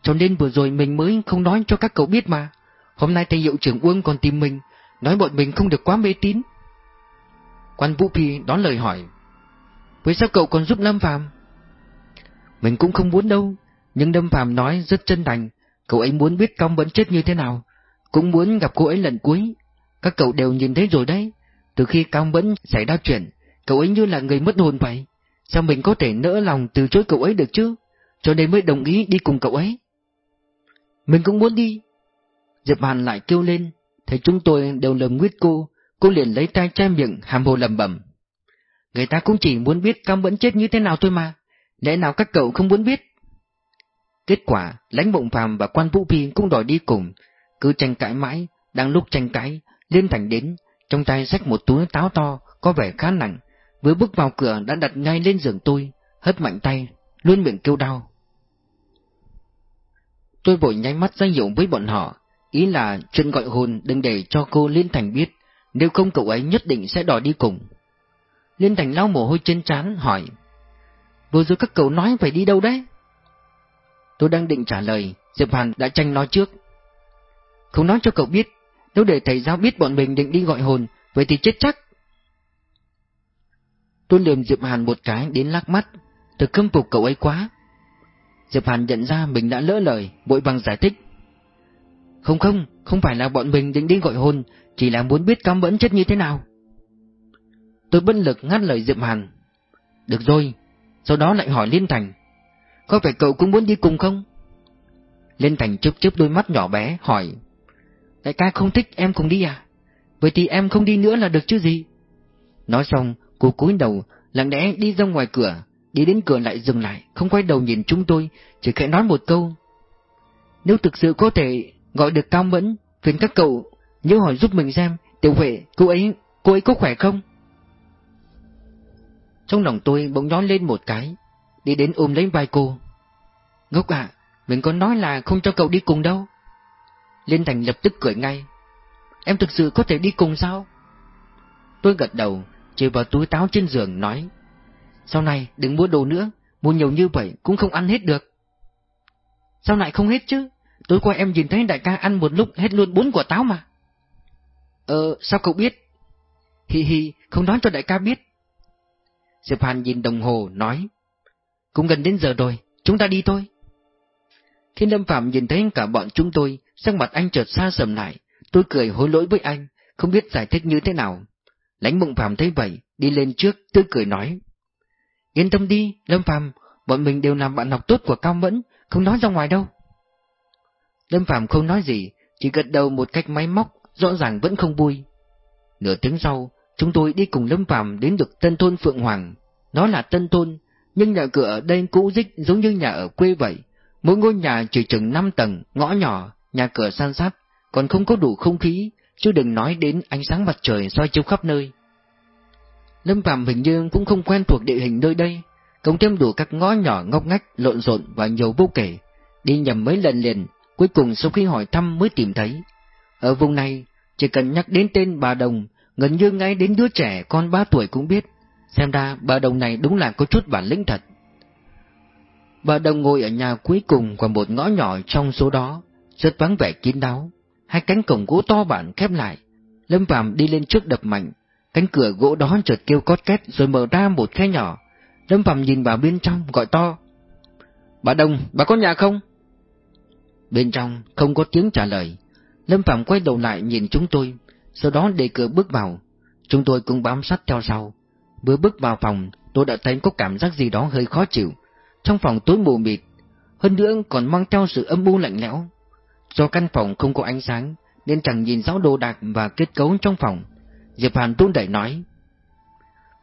Cho nên vừa rồi mình mới không nói cho các cậu biết mà. Hôm nay thầy hiệu trưởng Uông còn tìm mình, nói bọn mình không được quá mê tín. Quan Vũ Phi đón lời hỏi. Với sao cậu còn giúp Lâm Phàm? Mình cũng không muốn đâu, nhưng Lâm Phàm nói rất chân thành, cậu ấy muốn biết Công vẫn chết như thế nào, cũng muốn gặp cô ấy lần cuối. Các cậu đều nhìn thấy rồi đấy, từ khi Cao Mẫn xảy ra chuyện, cậu ấy như là người mất hồn vậy. Sao mình có thể nỡ lòng từ chối cậu ấy được chứ? Cho nên mới đồng ý đi cùng cậu ấy. Mình cũng muốn đi. Diệp Hàn lại kêu lên, thấy chúng tôi đều lầm nguyết cô, cô liền lấy tay che miệng hàm hồ lầm bẩm. Người ta cũng chỉ muốn biết cam vẫn chết như thế nào thôi mà, lẽ nào các cậu không muốn biết? Kết quả, lãnh mộng phàm và quan vũ phi cũng đòi đi cùng, cứ tranh cãi mãi, đang lúc tranh cãi, Liên Thành đến, trong tay xách một túi táo to, có vẻ khá nặng, vừa bước vào cửa đã đặt ngay lên giường tôi, hất mạnh tay, luôn miệng kêu đau. Tôi vội nháy mắt ra hiệu với bọn họ, ý là chuyện gọi hồn đừng để cho cô Liên Thành biết, nếu không cậu ấy nhất định sẽ đòi đi cùng. Liên Thành lau mồ hôi trên trán hỏi, vừa rồi các cậu nói phải đi đâu đấy? Tôi đang định trả lời, Diệp Hàn đã tranh nói trước. Không nói cho cậu biết, nếu để thầy giáo biết bọn mình định đi gọi hồn, vậy thì chết chắc. Tôi lườm Diệp Hàn một cái đến lắc mắt, thật khâm phục cậu ấy quá. Diệp Hàn nhận ra mình đã lỡ lời, vội vàng giải thích. Không không, không phải là bọn mình định đi gọi hôn, chỉ là muốn biết cam vẫn chết như thế nào. Tôi bất lực ngắt lời Diệp Hàn. Được rồi, sau đó lại hỏi Liên Thành. Có phải cậu cũng muốn đi cùng không? Liên Thành chớp chớp đôi mắt nhỏ bé, hỏi. Đại ca không thích em cùng đi à? Vậy thì em không đi nữa là được chứ gì? Nói xong, cô cúi đầu, lặng lẽ đi ra ngoài cửa, đi đến cửa lại dừng lại, không quay đầu nhìn chúng tôi, chỉ khẽ nói một câu. Nếu thực sự có thể gọi được Cao Mẫn, phiền các cậu nhớ hỏi giúp mình xem, tiểu vệ, cô ấy, cô ấy có khỏe không? Trong lòng tôi bỗng nhói lên một cái, đi đến ôm lấy vai cô. Ngốc à, mình có nói là không cho cậu đi cùng đâu. Liên Thành lập tức cười ngay. Em thực sự có thể đi cùng sao? Tôi gật đầu, chỉ vào túi táo trên giường nói. Sau này đừng mua đồ nữa, mua nhiều như vậy cũng không ăn hết được. Sao lại không hết chứ? Tối qua em nhìn thấy đại ca ăn một lúc hết luôn bốn quả táo mà. Ờ, sao cậu biết? Hi hi, không nói cho đại ca biết. Diệp Hàn nhìn đồng hồ, nói. Cũng gần đến giờ rồi, chúng ta đi thôi. Khi Lâm Phạm nhìn thấy cả bọn chúng tôi, sắc mặt anh chợt xa sầm lại, tôi cười hối lỗi với anh, không biết giải thích như thế nào. Lãnh mộng Phạm thấy vậy, đi lên trước, tôi cười nói. Yên tâm đi, Lâm Phạm, bọn mình đều làm bạn học tốt của Cao Mẫn, không nói ra ngoài đâu. Lâm Phạm không nói gì, chỉ gật đầu một cách máy móc, rõ ràng vẫn không vui. Nửa tiếng sau, chúng tôi đi cùng Lâm Phạm đến được tân thôn Phượng Hoàng. Nó là tân thôn, nhưng nhà cửa ở đây cũ dích giống như nhà ở quê vậy. Mỗi ngôi nhà chỉ chừng 5 tầng, ngõ nhỏ, nhà cửa san sát, còn không có đủ không khí, chứ đừng nói đến ánh sáng mặt trời soi chiếu khắp nơi. Lâm Phạm hình như cũng không quen thuộc địa hình nơi đây, cộng thêm đủ các ngõ nhỏ ngóc ngách, lộn xộn và nhiều vô kể. Đi nhầm mấy lần liền, cuối cùng sau khi hỏi thăm mới tìm thấy. Ở vùng này, chỉ cần nhắc đến tên bà Đồng, gần như ngay đến đứa trẻ con ba tuổi cũng biết. Xem ra bà Đồng này đúng là có chút bản lĩnh thật. Bà Đồng ngồi ở nhà cuối cùng của một ngõ nhỏ trong số đó, rất vắng vẻ kín đáo. Hai cánh cổng gỗ to bản khép lại. Lâm Phạm đi lên trước đập mạnh. Cánh cửa gỗ đó chợt kêu cót két rồi mở ra một khe nhỏ. Lâm Phạm nhìn vào bên trong gọi to. Bà đông bà có nhà không? Bên trong không có tiếng trả lời. Lâm Phạm quay đầu lại nhìn chúng tôi, sau đó để cửa bước vào. Chúng tôi cũng bám sát theo sau. Vừa bước vào phòng, tôi đã thấy có cảm giác gì đó hơi khó chịu. Trong phòng tối mù mịt, hơn nữa còn mang theo sự âm u lạnh lẽo. Do căn phòng không có ánh sáng, nên chẳng nhìn rõ đồ đạc và kết cấu trong phòng. Diệp Hàn tuôn đẩy nói.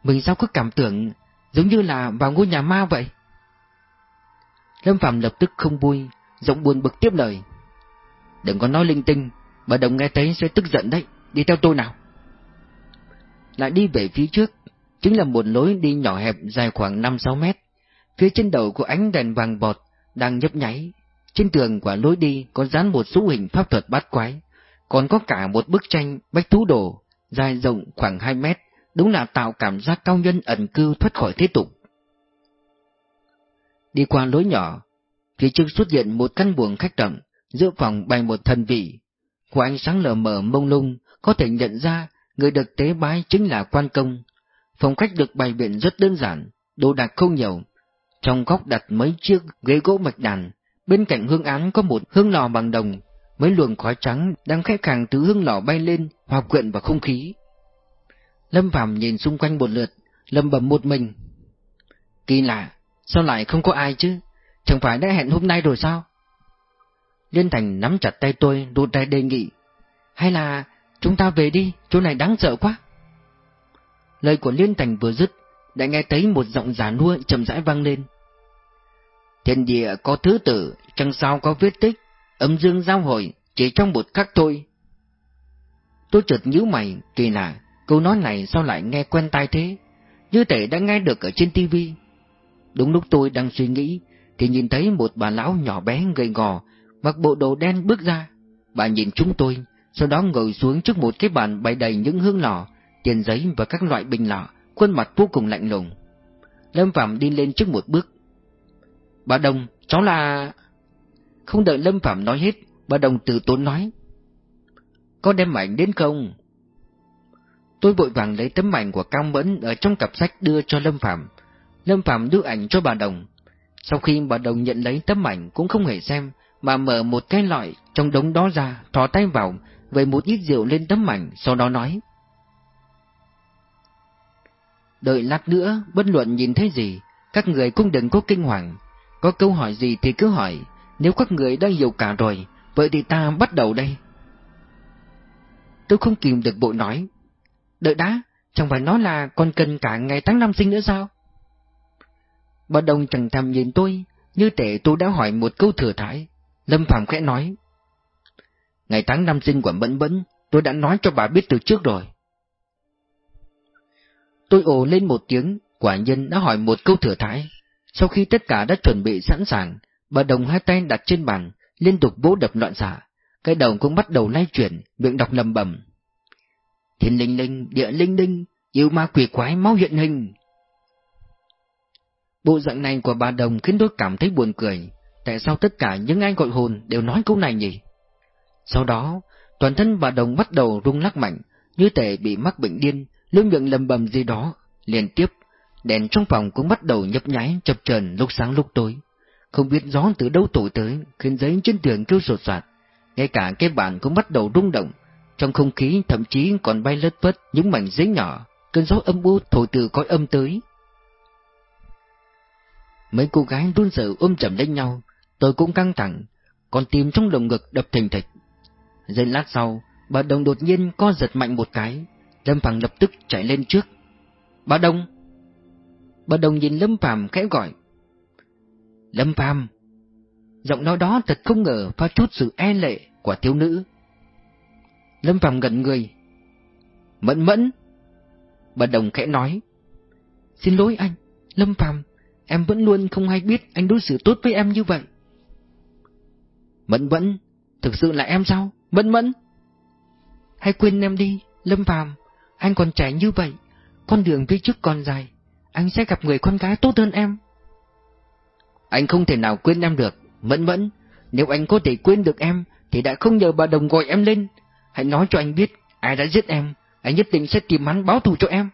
Mình sao cứ cảm tưởng giống như là vào ngôi nhà ma vậy? Lâm Phạm lập tức không vui, giọng buồn bực tiếp lời. Đừng có nói linh tinh, bà Đồng nghe thấy sẽ tức giận đấy, đi theo tôi nào. Lại đi về phía trước, chính là một lối đi nhỏ hẹp dài khoảng 5-6 mét. Phía trên đầu của ánh đèn vàng bọt đang nhấp nháy. Trên tường của lối đi có dán một số hình pháp thuật bát quái, còn có cả một bức tranh bách thú đồ, dài rộng khoảng 2 mét, đúng là tạo cảm giác cao nhân ẩn cư thoát khỏi thế tục. Đi qua lối nhỏ, phía trước xuất hiện một căn buồng khách rộng, giữa phòng bày một thần vị. Qua ánh sáng lờ mờ mông lung, có thể nhận ra người được tế bái chính là quan công. phòng khách được bày biện rất đơn giản, đồ đạc không nhiều. Trong góc đặt mấy chiếc ghế gỗ mạch đàn, bên cạnh hương án có một hương lò bằng đồng, mấy luồng khói trắng đang khẽ khàng từ hương lò bay lên, hòa quyện vào không khí. Lâm Phàm nhìn xung quanh một lượt, lầm bầm một mình. Kỳ lạ, sao lại không có ai chứ? Chẳng phải đã hẹn hôm nay rồi sao? Liên Thành nắm chặt tay tôi, đột tay đề nghị. Hay là chúng ta về đi, chỗ này đáng sợ quá. Lời của Liên Thành vừa dứt, đã nghe thấy một giọng giả nua chậm rãi vang lên. Thiên địa có thứ tử, chẳng sao có vết tích, âm dương giao hội, chỉ trong một khắc thôi. Tôi chợt nhíu mày, kỳ lạ, câu nói này sao lại nghe quen tai thế? Như thể đã nghe được ở trên tivi. Đúng lúc tôi đang suy nghĩ, thì nhìn thấy một bà lão nhỏ bé gầy gò, mặc bộ đồ đen bước ra. Bà nhìn chúng tôi, sau đó ngồi xuống trước một cái bàn bày đầy những hương lò, tiền giấy và các loại bình lọ, khuôn mặt vô cùng lạnh lùng. Lâm Phạm đi lên trước một bước. Bà Đồng, cháu là... Không đợi Lâm Phạm nói hết, bà Đồng từ tốn nói. Có đem ảnh đến không? Tôi vội vàng lấy tấm ảnh của Cao Mẫn ở trong cặp sách đưa cho Lâm Phạm. Lâm Phạm đưa ảnh cho bà Đồng. Sau khi bà Đồng nhận lấy tấm ảnh cũng không hề xem, mà mở một cái loại trong đống đó ra, thò tay vào, với một ít rượu lên tấm ảnh, sau đó nói. Đợi lát nữa, bất luận nhìn thấy gì, các người cũng đừng có kinh hoàng. Có câu hỏi gì thì cứ hỏi, nếu các người đã hiểu cả rồi, vậy thì ta bắt đầu đây. Tôi không kìm được bội nói. Đợi đã, chẳng phải nói là còn cần cả ngày tháng năm sinh nữa sao? Bà đồng chẳng thèm nhìn tôi, như thể tôi đã hỏi một câu thừa thải. Lâm Phạm khẽ nói. Ngày tháng năm sinh của Mẫn Mẫn, tôi đã nói cho bà biết từ trước rồi. Tôi ồ lên một tiếng, quả nhân đã hỏi một câu thừa thải. Sau khi tất cả đã chuẩn bị sẵn sàng, bà Đồng hai tay đặt trên bàn, liên tục vỗ đập loạn xạ. Cái đầu cũng bắt đầu lay chuyển, miệng đọc lầm bẩm. Thiên linh linh, địa linh linh, yêu ma quỷ quái máu hiện hình. Bộ dạng này của bà Đồng khiến tôi cảm thấy buồn cười. Tại sao tất cả những ai gọi hồn đều nói câu này nhỉ? Sau đó, toàn thân bà Đồng bắt đầu rung lắc mạnh, như thể bị mắc bệnh điên, lưỡi miệng lầm bầm gì đó. Liên tiếp, đèn trong phòng cũng bắt đầu nhấp nháy chập chờn lúc sáng lúc tối. Không biết gió từ đâu thổi tới, khiến giấy trên tường kêu sột soạt. Ngay cả cái bàn cũng bắt đầu rung động. Trong không khí thậm chí còn bay lất phất những mảnh giấy nhỏ, cơn gió âm u thổi từ cõi âm tới. Mấy cô gái run sợ ôm chầm lấy nhau, tôi cũng căng thẳng, còn tim trong lồng ngực đập thình thịch. Giây lát sau, bà Đồng đột nhiên co giật mạnh một cái, Lâm Phàm lập tức chạy lên trước. Bà Đồng! Bà Đồng nhìn Lâm Phàm khẽ gọi. Lâm Phàm! Giọng nói đó thật không ngờ pha chút sự e lệ của thiếu nữ. Lâm Phàm gần người. Mẫn mẫn! Bà Đồng khẽ nói. Xin lỗi anh, Lâm Phàm, em vẫn luôn không hay biết anh đối xử tốt với em như vậy. Mẫn mẫn, thực sự là em sao? Mẫn mẫn! Hãy quên em đi, Lâm Phàm, anh còn trẻ như vậy, con đường phía trước còn dài, anh sẽ gặp người con gái tốt hơn em. Anh không thể nào quên em được, Mẫn Mẫn, nếu anh có thể quên được em, thì đã không nhờ bà Đồng gọi em lên. Hãy nói cho anh biết, ai đã giết em, anh nhất định sẽ tìm hắn báo thù cho em.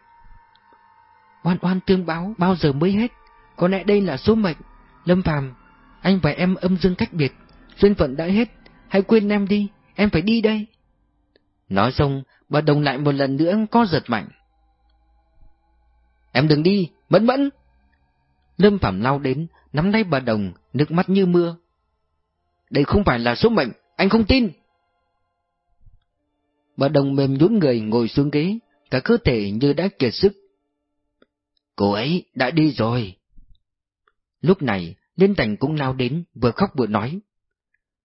Oan oan tương báo bao giờ mới hết, có lẽ đây là số mệnh. Lâm Phàm, anh và em âm dương cách biệt, duyên phận đã hết, hãy quên em đi, em phải đi đây. Nói xong, bà Đồng lại một lần nữa có giật mạnh. Em đừng đi, mẫn mẫn! Lâm Phạm lao đến, nắm tay bà Đồng, nước mắt như mưa. Đây không phải là số mệnh, anh không tin! Bà Đồng mềm nhún người ngồi xuống ghế, cả cơ thể như đã kiệt sức. Cô ấy đã đi rồi. Lúc này, Liên Thành cũng lao đến, vừa khóc vừa nói.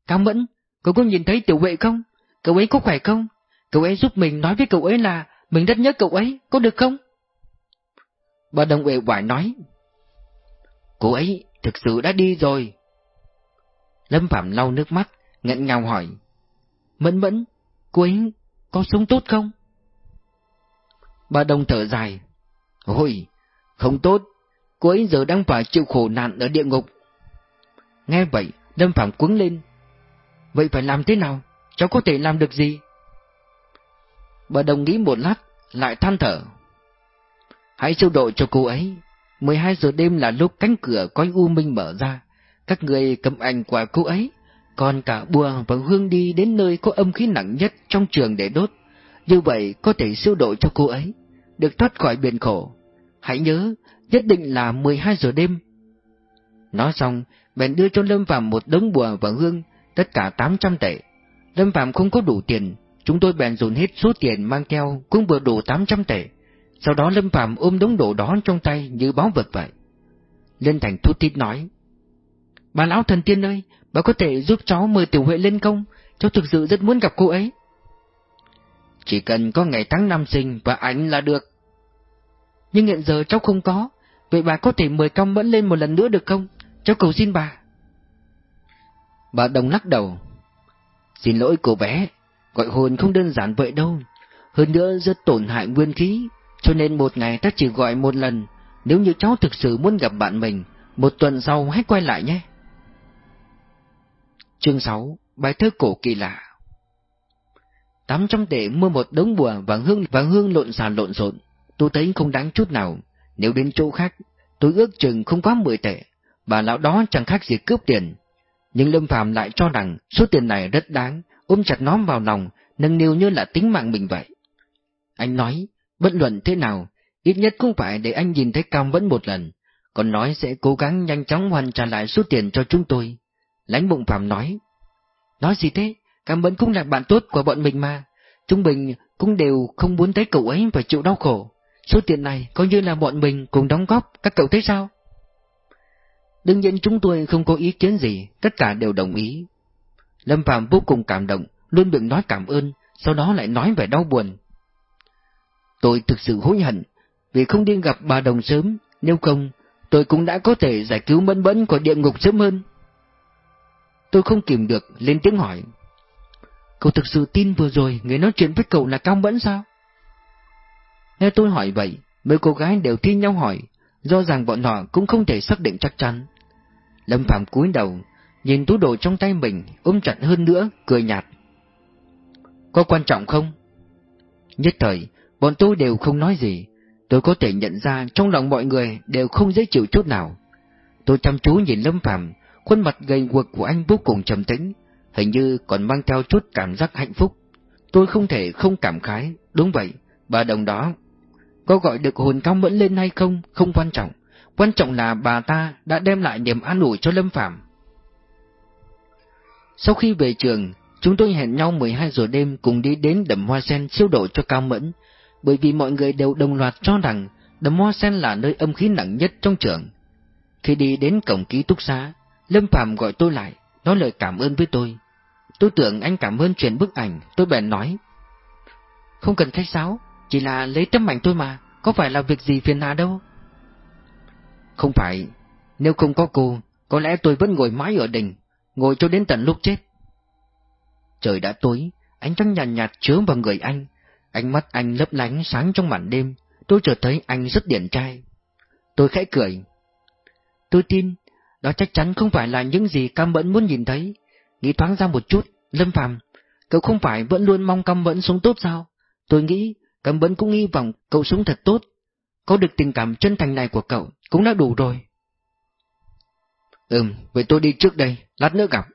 Cao Mẫn, cậu có nhìn thấy tiểu vệ không? Cậu ấy có khỏe không? Cậu ấy giúp mình nói với cậu ấy là mình rất nhớ cậu ấy, có được không? Bà đồng uể oải nói. Cô ấy thực sự đã đi rồi. Lâm Phạm lau nước mắt, ngẩn ngào hỏi. Mẫn mẫn, cô ấy có sống tốt không? Bà đồng thở dài. Ôi, không tốt, cô ấy giờ đang phải chịu khổ nạn ở địa ngục. Nghe vậy, Lâm Phạm cuống lên. Vậy phải làm thế nào? cháu có thể làm được gì? Bà đồng nghĩ một lát, lại than thở. Hãy siêu độ cho cô ấy. 12 giờ đêm là lúc cánh cửa cõi u minh mở ra. Các người cầm ảnh của cô ấy, còn cả bùa và hương đi đến nơi có âm khí nặng nhất trong trường để đốt. Như vậy có thể siêu độ cho cô ấy, được thoát khỏi biển khổ. Hãy nhớ, nhất định là 12 giờ đêm. Nói xong, bèn đưa cho Lâm Phạm một đống bùa và hương, tất cả 800 tệ. Lâm Phạm không có đủ tiền, chúng tôi bèn dồn hết số tiền mang theo cũng vừa đủ 800 tệ. Sau đó Lâm Phạm ôm đống đồ đó trong tay như báo vật vậy. Lên Thành thút thít nói, Bà lão thần tiên ơi, bà có thể giúp cháu mời Tiểu Huệ lên không? cháu thực sự rất muốn gặp cô ấy. Chỉ cần có ngày tháng năm sinh và ảnh là được. Nhưng hiện giờ cháu không có, vậy bà có thể mời Cam Mẫn lên một lần nữa được không? Cháu cầu xin bà. Bà Đồng lắc đầu. Xin lỗi cô bé, gọi hồn không đơn giản vậy đâu. Hơn nữa rất tổn hại nguyên khí, cho nên một ngày ta chỉ gọi một lần. Nếu như cháu thực sự muốn gặp bạn mình, một tuần sau hãy quay lại nhé. Chương 6 Bài thơ cổ kỳ lạ Tám trăm tệ mua một đống bùa và hương và hương lộn xà lộn xộn, tôi thấy không đáng chút nào. Nếu đến chỗ khác, tôi ước chừng không quá mười tệ, bà lão đó chẳng khác gì cướp tiền. Nhưng Lâm Phàm lại cho rằng số tiền này rất đáng, ôm chặt nó vào lòng, nâng niu như là tính mạng mình vậy. Anh nói, bất luận thế nào, ít nhất cũng phải để anh nhìn thấy Cam vẫn một lần, còn nói sẽ cố gắng nhanh chóng hoàn trả lại số tiền cho chúng tôi. Lãnh bụng Phạm nói, nói gì thế, Cam vẫn cũng là bạn tốt của bọn mình mà, chúng mình cũng đều không muốn thấy cậu ấy phải chịu đau khổ. Số tiền này coi như là bọn mình cùng đóng góp, các cậu thấy sao? Đương nhiên chúng tôi không có ý kiến gì, tất cả đều đồng ý. Lâm Phạm vô cùng cảm động, luôn miệng nói cảm ơn, sau đó lại nói về đau buồn. Tôi thực sự hối hận, vì không đi gặp bà Đồng sớm, nếu không, tôi cũng đã có thể giải cứu mẫn bẫn của địa ngục sớm hơn. Tôi không kìm được, lên tiếng hỏi. Cậu thực sự tin vừa rồi người nói chuyện với cậu là Cao Mẫn sao? Nghe tôi hỏi vậy, mấy cô gái đều thi nhau hỏi, do rằng bọn họ cũng không thể xác định chắc chắn. Lâm Phạm cúi đầu, nhìn túi đồ trong tay mình, ôm chặt hơn nữa, cười nhạt. Có quan trọng không? Nhất thời, bọn tôi đều không nói gì, tôi có thể nhận ra trong lòng mọi người đều không dễ chịu chút nào. Tôi chăm chú nhìn Lâm Phạm, khuôn mặt gầy guộc của anh vô cùng trầm tĩnh, hình như còn mang theo chút cảm giác hạnh phúc. Tôi không thể không cảm khái, đúng vậy, bà đồng đó. Có gọi được hồn cao mẫn lên hay không, không quan trọng. Quan trọng là bà ta đã đem lại niềm an ủi cho Lâm Phạm. Sau khi về trường, chúng tôi hẹn nhau 12 giờ đêm cùng đi đến đầm hoa sen siêu độ cho Cao Mẫn, bởi vì mọi người đều đồng loạt cho rằng đầm hoa sen là nơi âm khí nặng nhất trong trường. Khi đi đến cổng ký túc xá, Lâm Phạm gọi tôi lại, nói lời cảm ơn với tôi. Tôi tưởng anh cảm ơn chuyện bức ảnh, tôi bèn nói. Không cần khách sáo, chỉ là lấy tấm ảnh tôi mà, có phải là việc gì phiền hà đâu. Không phải, nếu không có cô, có lẽ tôi vẫn ngồi mãi ở đỉnh, ngồi cho đến tận lúc chết. Trời đã tối, ánh trăng nhàn nhạt, nhạt chiếu vào người anh, ánh mắt anh lấp lánh sáng trong màn đêm, tôi chợt thấy anh rất điển trai. Tôi khẽ cười. Tôi tin, đó chắc chắn không phải là những gì Cam Mẫn muốn nhìn thấy. Nghĩ thoáng ra một chút, Lâm Phàm, cậu không phải vẫn luôn mong Cam Mẫn sống tốt sao? Tôi nghĩ Cam Mẫn cũng hy vọng cậu sống thật tốt. Có được tình cảm chân thành này của cậu cũng đã đủ rồi. Ừm, vậy tôi đi trước đây, lát nữa gặp.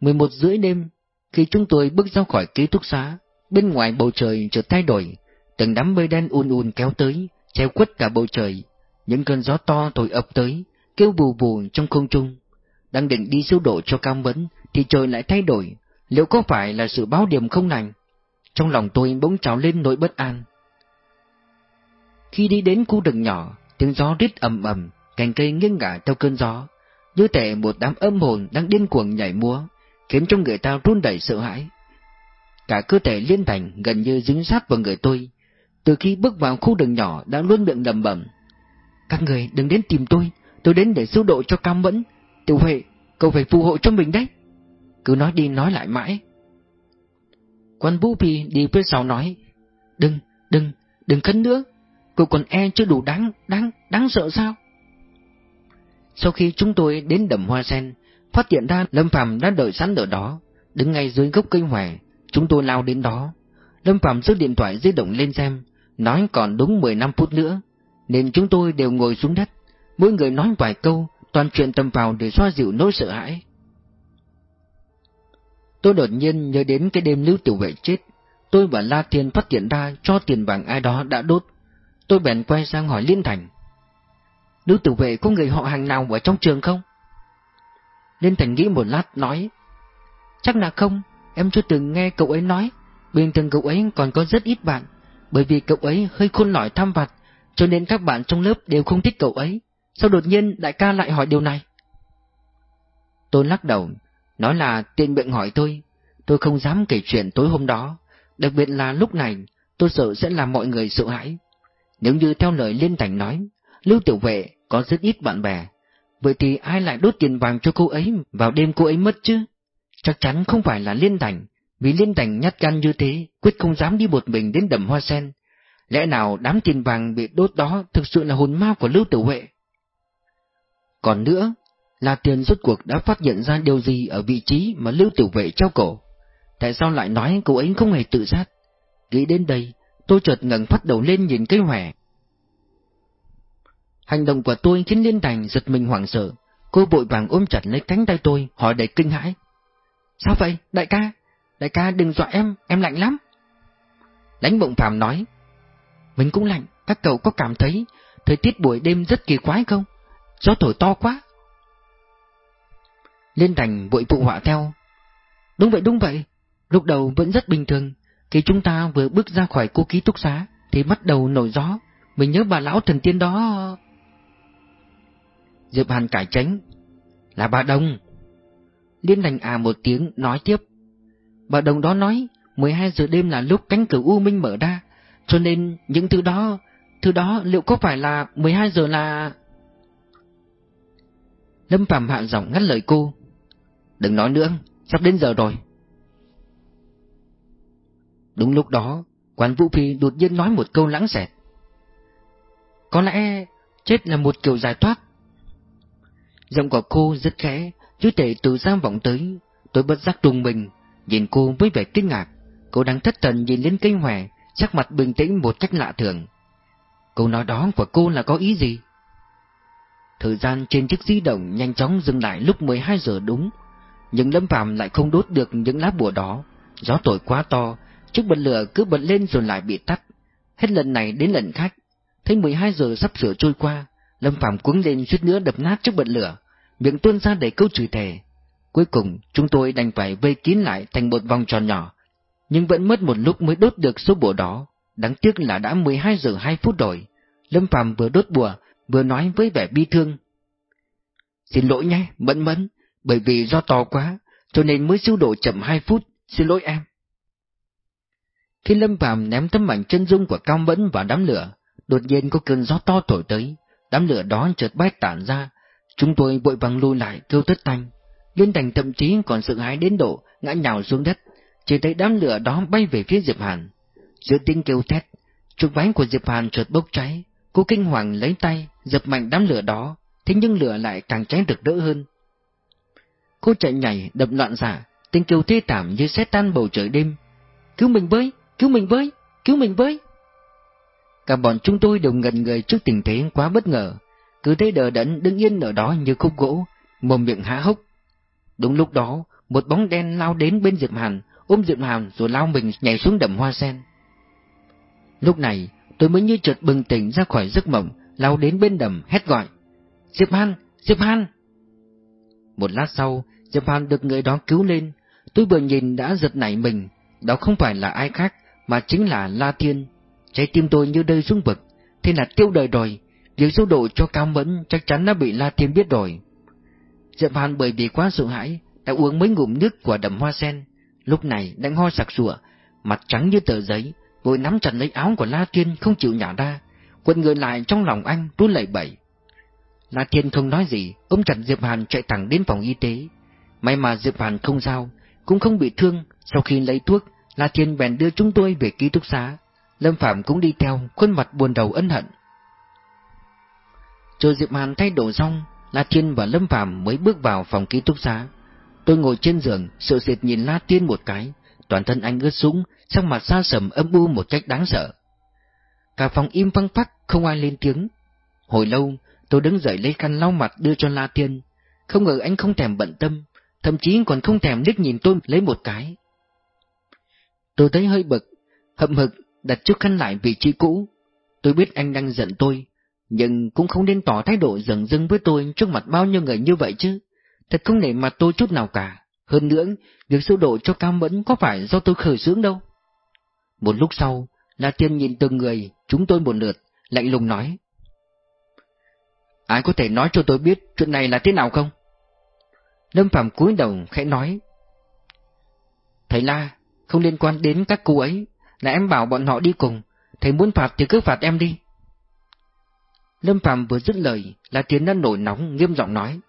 11 rưỡi đêm, khi chúng tôi bước ra khỏi ký túc xá, bên ngoài bầu trời chợt thay đổi, từng đám mây đen un un kéo tới, che khuất cả bầu trời, những cơn gió to thổi ập tới, kêu bù bù trong không trung. Đang định đi siêu độ cho cam vấn, thì trời lại thay đổi, liệu có phải là sự báo điểm không lành? Trong lòng tôi bỗng trào lên nỗi bất an. Khi đi đến khu rừng nhỏ, tiếng gió rít ầm ầm, cành cây nghiêng ngả theo cơn gió, như thể một đám âm hồn đang điên cuồng nhảy múa, khiến cho người ta run đẩy sợ hãi. Cả cơ thể liên thành gần như dính sát vào người tôi. Từ khi bước vào khu rừng nhỏ đã luôn miệng lầm bẩm. Các người đừng đến tìm tôi, tôi đến để siêu độ cho Cam Mẫn. Tiểu Huệ, cậu phải phù hộ cho mình đấy. Cứ nói đi nói lại mãi. Quan Vũ Phi đi phía sau nói, đừng, đừng, đừng khấn nữa, cậu còn e chưa đủ đáng, đáng, đáng sợ sao? Sau khi chúng tôi đến đầm hoa sen, phát hiện ra Lâm Phàm đã đợi sẵn ở đó, đứng ngay dưới gốc cây hoài, chúng tôi lao đến đó. Lâm Phạm rút điện thoại di động lên xem, nói còn đúng 15 phút nữa, nên chúng tôi đều ngồi xuống đất, mỗi người nói vài câu, toàn chuyện tâm vào để xoa dịu nỗi sợ hãi. Tôi đột nhiên nhớ đến cái đêm lưu tiểu vệ chết, tôi và La Thiên phát hiện ra cho tiền vàng ai đó đã đốt. Tôi bèn quay sang hỏi Liên Thành. Lưu tiểu vệ có người họ hàng nào ở trong trường không? Liên Thành nghĩ một lát nói. Chắc là không, em chưa từng nghe cậu ấy nói, bình thường cậu ấy còn có rất ít bạn, bởi vì cậu ấy hơi khôn lỏi tham vặt, cho nên các bạn trong lớp đều không thích cậu ấy. Sao đột nhiên đại ca lại hỏi điều này? Tôi lắc đầu, nói là tiện miệng hỏi tôi, tôi không dám kể chuyện tối hôm đó, đặc biệt là lúc này, tôi sợ sẽ làm mọi người sợ hãi. Nếu như theo lời Liên Thành nói, Lưu Tiểu Vệ có rất ít bạn bè, vậy thì ai lại đốt tiền vàng cho cô ấy vào đêm cô ấy mất chứ? Chắc chắn không phải là Liên Thành, vì Liên Thành nhát gan như thế, quyết không dám đi một mình đến đầm hoa sen. Lẽ nào đám tiền vàng bị đốt đó thực sự là hồn ma của Lưu Tiểu Huệ? Còn nữa, là tiền rốt cuộc đã phát hiện ra điều gì ở vị trí mà Lưu Tiểu Vệ treo cổ? Tại sao lại nói cô ấy không hề tự sát? Nghĩ đến đây, tôi chợt ngẩng phát đầu lên nhìn cái hòe. Hành động của tôi khiến Liên Thành giật mình hoảng sợ. Cô vội vàng ôm chặt lấy cánh tay tôi, hỏi đầy kinh hãi. Sao vậy, đại ca? Đại ca đừng dọa em, em lạnh lắm. Lãnh bụng phàm nói. Mình cũng lạnh, các cậu có cảm thấy thời tiết buổi đêm rất kỳ quái không? Gió thổi to quá. Liên Thành vội phụ họa theo. Đúng vậy, đúng vậy. Lúc đầu vẫn rất bình thường. Khi chúng ta vừa bước ra khỏi cô ký túc xá, thì bắt đầu nổi gió. Mình nhớ bà lão thần tiên đó... Diệp Hàn cải tránh. Là bà Đông. Liên Thành à một tiếng nói tiếp. Bà Đồng đó nói 12 giờ đêm là lúc cánh cửa U Minh mở ra, cho nên những thứ đó, thứ đó liệu có phải là 12 giờ là... Lâm Phạm hạ giọng ngắt lời cô. Đừng nói nữa, sắp đến giờ rồi. Đúng lúc đó, quan Vũ Phi đột nhiên nói một câu lãng xẹt. Có lẽ chết là một kiểu giải thoát. Giọng của cô rất khẽ, chứ tệ từ giam vọng tới, tôi bất giác trùng mình, nhìn cô với vẻ kinh ngạc. Cô đang thất thần nhìn lên cây hòe, sắc mặt bình tĩnh một cách lạ thường. Câu nói đó của cô là có ý gì? Thời gian trên chiếc di động nhanh chóng dừng lại lúc 12 giờ đúng, nhưng Lâm Phạm lại không đốt được những lá bùa đó. Gió thổi quá to, chiếc bật lửa cứ bật lên rồi lại bị tắt. Hết lần này đến lần khác, thấy 12 giờ sắp sửa trôi qua, Lâm Phạm cuống lên suýt nữa đập nát chiếc bật lửa, miệng tuôn ra đầy câu chửi thề. Cuối cùng, chúng tôi đành phải vây kín lại thành một vòng tròn nhỏ, nhưng vẫn mất một lúc mới đốt được số bùa đó. Đáng tiếc là đã 12 giờ 2 phút rồi. Lâm Phàm vừa đốt bùa, vừa nói với vẻ bi thương. Xin lỗi nhé, Mẫn Mẫn, bởi vì do to quá, cho nên mới siêu độ chậm 2 phút, xin lỗi em. Khi Lâm Phàm ném tấm ảnh chân dung của Cao Mẫn vào đám lửa, đột nhiên có cơn gió to thổi tới, đám lửa đó chợt bay tản ra, chúng tôi vội vàng lùi lại kêu tất tanh. Liên Thành thậm chí còn sợ hãi đến độ ngã nhào xuống đất, chỉ thấy đám lửa đó bay về phía Diệp Hàn. Giữa tiếng kêu thét, trục váy của Diệp Hàn chợt bốc cháy, cô kinh hoàng lấy tay dập mạnh đám lửa đó, thế nhưng lửa lại càng cháy rực rỡ hơn. Cô chạy nhảy, đập loạn xạ, tiếng kêu thê thảm như xét tan bầu trời đêm. Cứu mình với, cứu mình với, cứu mình với. Cả bọn chúng tôi đều ngần người trước tình thế quá bất ngờ, cứ thế đờ đẫn đứng yên ở đó như khúc gỗ, mồm miệng há hốc, Đúng lúc đó, một bóng đen lao đến bên Diệp Hàn, ôm Diệp Hàn rồi lao mình nhảy xuống đầm hoa sen. Lúc này, tôi mới như chợt bừng tỉnh ra khỏi giấc mộng, lao đến bên đầm hét gọi. Diệp Hàn! Diệp Hàn! Một lát sau, Diệp Hàn được người đó cứu lên. Tôi vừa nhìn đã giật nảy mình, đó không phải là ai khác, mà chính là La Thiên. Trái tim tôi như rơi xuống vực, thế là tiêu đời rồi. Việc số độ cho Cao Mẫn chắc chắn đã bị La Thiên biết rồi. Diệp Hàn bởi vì quá sợ hãi, đã uống mấy ngụm nước của đầm hoa sen, lúc này đang ho sặc sụa, mặt trắng như tờ giấy, vội nắm chặt lấy áo của La Thiên không chịu nhả ra, quần người lại trong lòng anh run lẩy bẩy. La Thiên không nói gì, ôm chặt Diệp Hàn chạy thẳng đến phòng y tế. May mà Diệp Hàn không sao, cũng không bị thương, sau khi lấy thuốc, La Thiên bèn đưa chúng tôi về ký túc xá. Lâm Phạm cũng đi theo, khuôn mặt buồn đầu ân hận. Chờ Diệp Hàn thay đồ xong, La Thiên và Lâm Phạm mới bước vào phòng ký túc xá. Tôi ngồi trên giường, sợ sệt nhìn La thiên một cái, toàn thân anh ướt sũng, sắc mặt xa sầm âm u một cách đáng sợ. Cả phòng im phăng phắc, không ai lên tiếng. Hồi lâu, tôi đứng dậy lấy khăn lau mặt đưa cho La thiên. Không ngờ anh không thèm bận tâm, thậm chí còn không thèm liếc nhìn tôi lấy một cái. Tôi thấy hơi bực, hậm hực, đặt chiếc khăn lại vị trí cũ. Tôi biết anh đang giận tôi, nhưng cũng không nên tỏ thái độ dần dưng với tôi trước mặt bao nhiêu người như vậy chứ. Thật không nể mặt tôi chút nào cả. Hơn nữa, việc sưu độ cho Cao Mẫn có phải do tôi khởi xướng đâu. Một lúc sau, La Tiên nhìn từng người, chúng tôi một lượt, lạnh lùng nói. Ai có thể nói cho tôi biết chuyện này là thế nào không? Lâm Phạm cúi đầu khẽ nói. Thầy La, không liên quan đến các cô ấy, là em bảo bọn họ đi cùng, thầy muốn phạt thì cứ phạt em đi. Lâm Phạm vừa dứt lời, là Tiến đã nổi nóng, nghiêm giọng nói.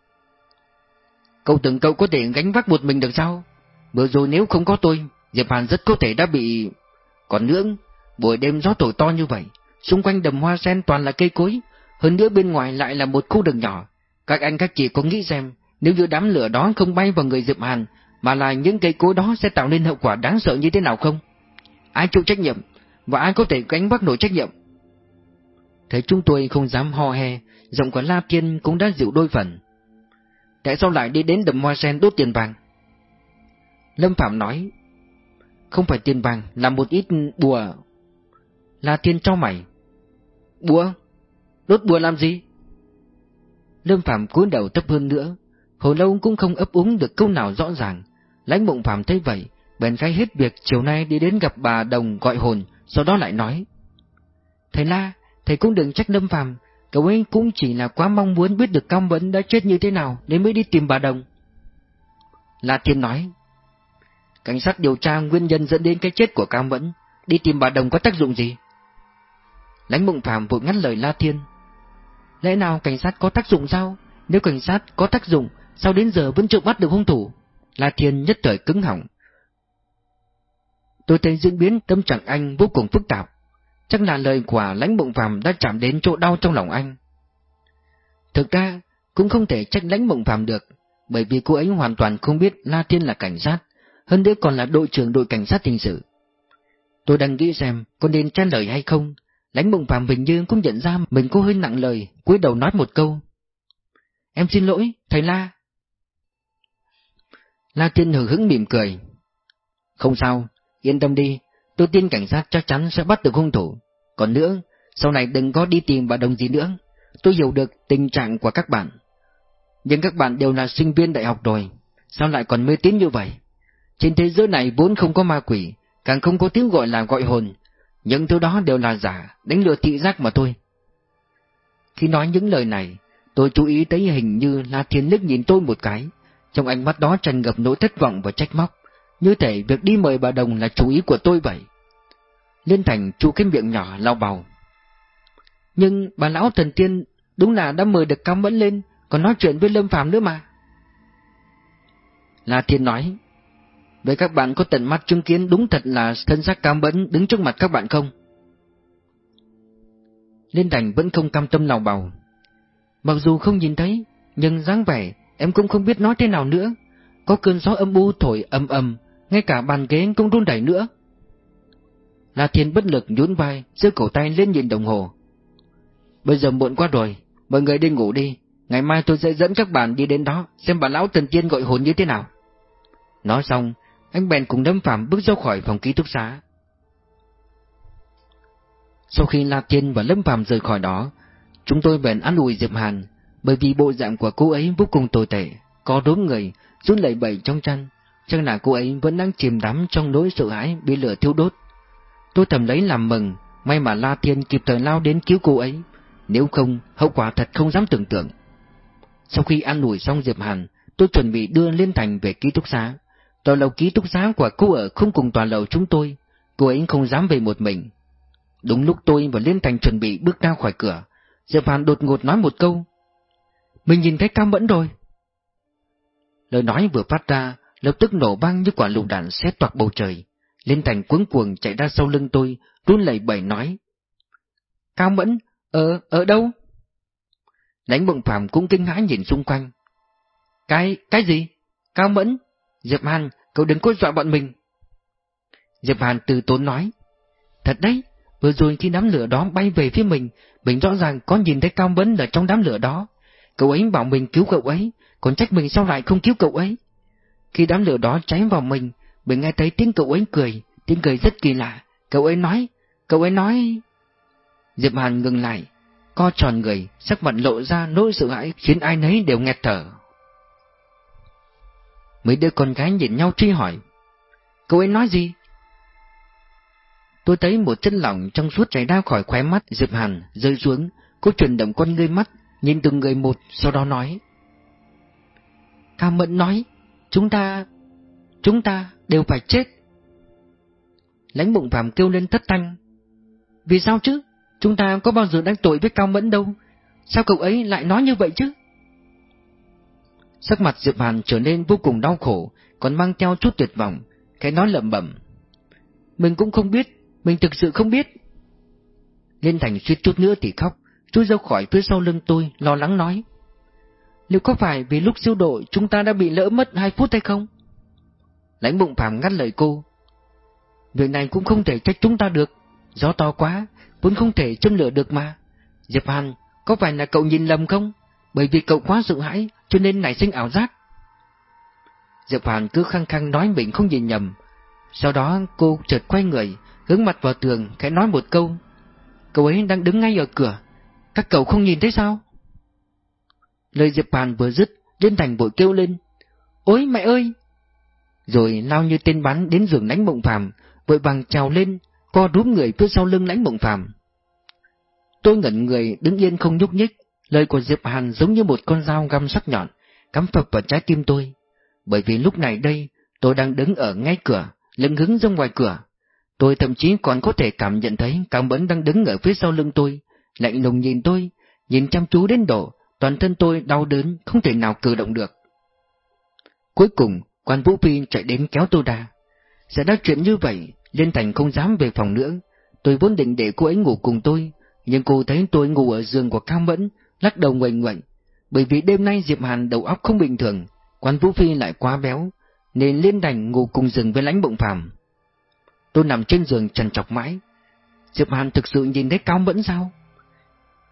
Cậu tưởng cậu có thể gánh vác một mình được sao? Vừa rồi nếu không có tôi, Diệp Hàn rất có thể đã bị... Còn nữa, buổi đêm gió thổi to như vậy, xung quanh đầm hoa sen toàn là cây cối, hơn nữa bên ngoài lại là một khu rừng nhỏ. Các anh các chị có nghĩ xem, nếu như đám lửa đó không bay vào người Diệp Hàn, mà là những cây cối đó sẽ tạo nên hậu quả đáng sợ như thế nào không? Ai chịu trách nhiệm, và ai có thể gánh vác nổi trách nhiệm? Thấy chúng tôi không dám ho he, giọng của La Thiên cũng đã dịu đôi phần. Tại sao lại đi đến đầm hoa sen đốt tiền vàng? Lâm Phạm nói, không phải tiền vàng, là một ít bùa. La Thiên cho mày. Bùa? Đốt bùa làm gì? Lâm Phạm cúi đầu thấp hơn nữa, hồi lâu cũng không ấp úng được câu nào rõ ràng. Lãnh mộng Phạm thấy vậy, bèn khai hết việc chiều nay đi đến gặp bà Đồng gọi hồn, sau đó lại nói. Thầy La, thầy cũng đừng trách Lâm phàm cậu ấy cũng chỉ là quá mong muốn biết được Cao Mẫn đã chết như thế nào nên mới đi tìm bà Đồng. La Thiên nói, cảnh sát điều tra nguyên nhân dẫn đến cái chết của Cao Mẫn, đi tìm bà Đồng có tác dụng gì? Lãnh Mộng phàm vội ngắt lời La Thiên. Lẽ nào cảnh sát có tác dụng sao? Nếu cảnh sát có tác dụng, sao đến giờ vẫn chưa bắt được hung thủ? La Thiên nhất thời cứng họng. Tôi thấy diễn biến tâm trạng anh vô cùng phức tạp. Chắc là lời của lãnh mộng phàm đã chạm đến chỗ đau trong lòng anh. Thực ra, cũng không thể trách lãnh mộng phàm được, bởi vì cô ấy hoàn toàn không biết La Thiên là cảnh sát, hơn nữa còn là đội trưởng đội cảnh sát hình sự. Tôi đang nghĩ xem có nên trả lời hay không, lãnh mộng phàm bình như cũng nhận ra mình có hơi nặng lời, cúi đầu nói một câu. Em xin lỗi, thầy La. La Thiên hờ hững mỉm cười. Không sao, yên tâm đi, tôi tin cảnh sát chắc chắn sẽ bắt được hung thủ. Còn nữa, sau này đừng có đi tìm bà đồng gì nữa. Tôi hiểu được tình trạng của các bạn. Nhưng các bạn đều là sinh viên đại học rồi, sao lại còn mê tín như vậy? Trên thế giới này vốn không có ma quỷ, càng không có tiếng gọi là gọi hồn. Những thứ đó đều là giả, đánh lừa thị giác mà thôi. Khi nói những lời này, tôi chú ý thấy hình như La Thiên đức nhìn tôi một cái, trong ánh mắt đó tràn ngập nỗi thất vọng và trách móc. Như thể việc đi mời bà Đồng là chú ý của tôi vậy. Liên Thành chu cái miệng nhỏ lau bầu. Nhưng bà lão thần tiên đúng là đã mời được Cao Mẫn lên, còn nói chuyện với Lâm Phàm nữa mà. La Thiên nói, Vậy các bạn có tận mắt chứng kiến đúng thật là thân xác Cao Mẫn đứng trước mặt các bạn không? Liên Thành vẫn không cam tâm nào bầu. Mặc dù không nhìn thấy, nhưng dáng vẻ em cũng không biết nói thế nào nữa. Có cơn gió âm u thổi âm âm ngay cả bàn ghế cũng run đẩy nữa. La Thiên bất lực nhún vai, giơ cổ tay lên nhìn đồng hồ. Bây giờ muộn quá rồi, mọi người đi ngủ đi, ngày mai tôi sẽ dẫn các bạn đi đến đó, xem bà lão thần tiên gọi hồn như thế nào. Nói xong, anh bèn cùng Lâm Phạm bước ra khỏi phòng ký túc xá. Sau khi La Thiên và Lâm Phạm rời khỏi đó, chúng tôi bèn ăn ủi Diệp Hàn, bởi vì bộ dạng của cô ấy vô cùng tồi tệ, có đốm người, run lẩy bẩy trong chăn, chắc là cô ấy vẫn đang chìm đắm trong nỗi sợ hãi bị lửa thiêu đốt. Tôi thầm lấy làm mừng, may mà La Thiên kịp thời lao đến cứu cô ấy, nếu không, hậu quả thật không dám tưởng tượng. Sau khi ăn ủi xong Diệp Hàn, tôi chuẩn bị đưa Liên Thành về ký túc xá. Tòa lầu ký túc xá của cô ở không cùng tòa lầu chúng tôi, cô ấy không dám về một mình. Đúng lúc tôi và Liên Thành chuẩn bị bước ra khỏi cửa, Diệp Hàn đột ngột nói một câu. Mình nhìn thấy Cam Mẫn rồi. Lời nói vừa phát ra, lập tức nổ vang như quả lựu đạn xét toạc bầu trời. Liên Thành cuống cuồng chạy ra sau lưng tôi, run lẩy bẩy nói. Cao Mẫn, ở, ở đâu? Lãnh bộng phàm cũng kinh hãi nhìn xung quanh. Cái, cái gì? Cao Mẫn, Diệp Hàn, cậu đừng có dọa bọn mình. Diệp Hàn từ tốn nói. Thật đấy, vừa rồi khi đám lửa đó bay về phía mình, mình rõ ràng có nhìn thấy Cao mẫn ở trong đám lửa đó. Cậu ấy bảo mình cứu cậu ấy, còn trách mình sao lại không cứu cậu ấy. Khi đám lửa đó cháy vào mình, mình nghe thấy tiếng cậu ấy cười, tiếng cười rất kỳ lạ. Cậu ấy nói, cậu ấy nói... Diệp Hàn ngừng lại, co tròn người, sắc mặt lộ ra nỗi sợ hãi khiến ai nấy đều nghẹt thở. Mấy đứa con gái nhìn nhau truy hỏi. Cậu ấy nói gì? Tôi thấy một chân lỏng trong suốt chảy ra khỏi khóe mắt Diệp Hàn rơi xuống, cô chuyển động con ngươi mắt, nhìn từng người một, sau đó nói. Cao Mẫn nói, chúng ta, chúng ta đều phải chết. Lãnh bụng phàm kêu lên thất thanh. Vì sao chứ? Chúng ta có bao giờ đang tội với Cao Mẫn đâu? Sao cậu ấy lại nói như vậy chứ? Sắc mặt Diệp Hàn trở nên vô cùng đau khổ, còn mang theo chút tuyệt vọng, cái nói lẩm bẩm. Mình cũng không biết, mình thực sự không biết. Liên Thành suýt chút nữa thì khóc, chui ra khỏi phía sau lưng tôi, lo lắng nói. Liệu có phải vì lúc siêu độ chúng ta đã bị lỡ mất hai phút hay không? Lãnh bụng phàm ngắt lời cô. Việc này cũng không thể trách chúng ta được, gió to quá, vốn không thể châm lửa được mà. Diệp Hàn, có phải là cậu nhìn lầm không? Bởi vì cậu quá sợ hãi, cho nên nảy sinh ảo giác. Diệp Hàn cứ khăng khăng nói mình không nhìn nhầm. Sau đó cô chợt quay người, hướng mặt vào tường, khẽ nói một câu. Cậu ấy đang đứng ngay ở cửa, các cậu không nhìn thấy sao? Lời Diệp Hàn vừa dứt, Liên Thành vội kêu lên. Ôi mẹ ơi! Rồi lao như tên bắn đến giường lãnh mộng phàm, vội vàng trào lên, co rúm người phía sau lưng lãnh mộng phàm. Tôi ngẩn người đứng yên không nhúc nhích, lời của Diệp Hàn giống như một con dao găm sắc nhọn, cắm phập vào trái tim tôi. Bởi vì lúc này đây, tôi đang đứng ở ngay cửa, lưng hướng ra ngoài cửa. Tôi thậm chí còn có thể cảm nhận thấy Cao Mẫn đang đứng ở phía sau lưng tôi, lạnh lùng nhìn tôi, nhìn chăm chú đến độ, toàn thân tôi đau đớn, không thể nào cử động được. Cuối cùng, quan Vũ Phi chạy đến kéo tôi ra. Sẽ đã chuyện như vậy, Liên Thành không dám về phòng nữa. Tôi vốn định để cô ấy ngủ cùng tôi, nhưng cô thấy tôi ngủ ở giường của Cao Mẫn, lắc đầu ngoảnh ngoảnh. Bởi vì đêm nay Diệp Hàn đầu óc không bình thường, quan Vũ Phi lại quá béo, nên Liên Thành ngủ cùng giường với lãnh bụng phàm. Tôi nằm trên giường trần chọc mãi. Diệp Hàn thực sự nhìn thấy Cao Mẫn sao?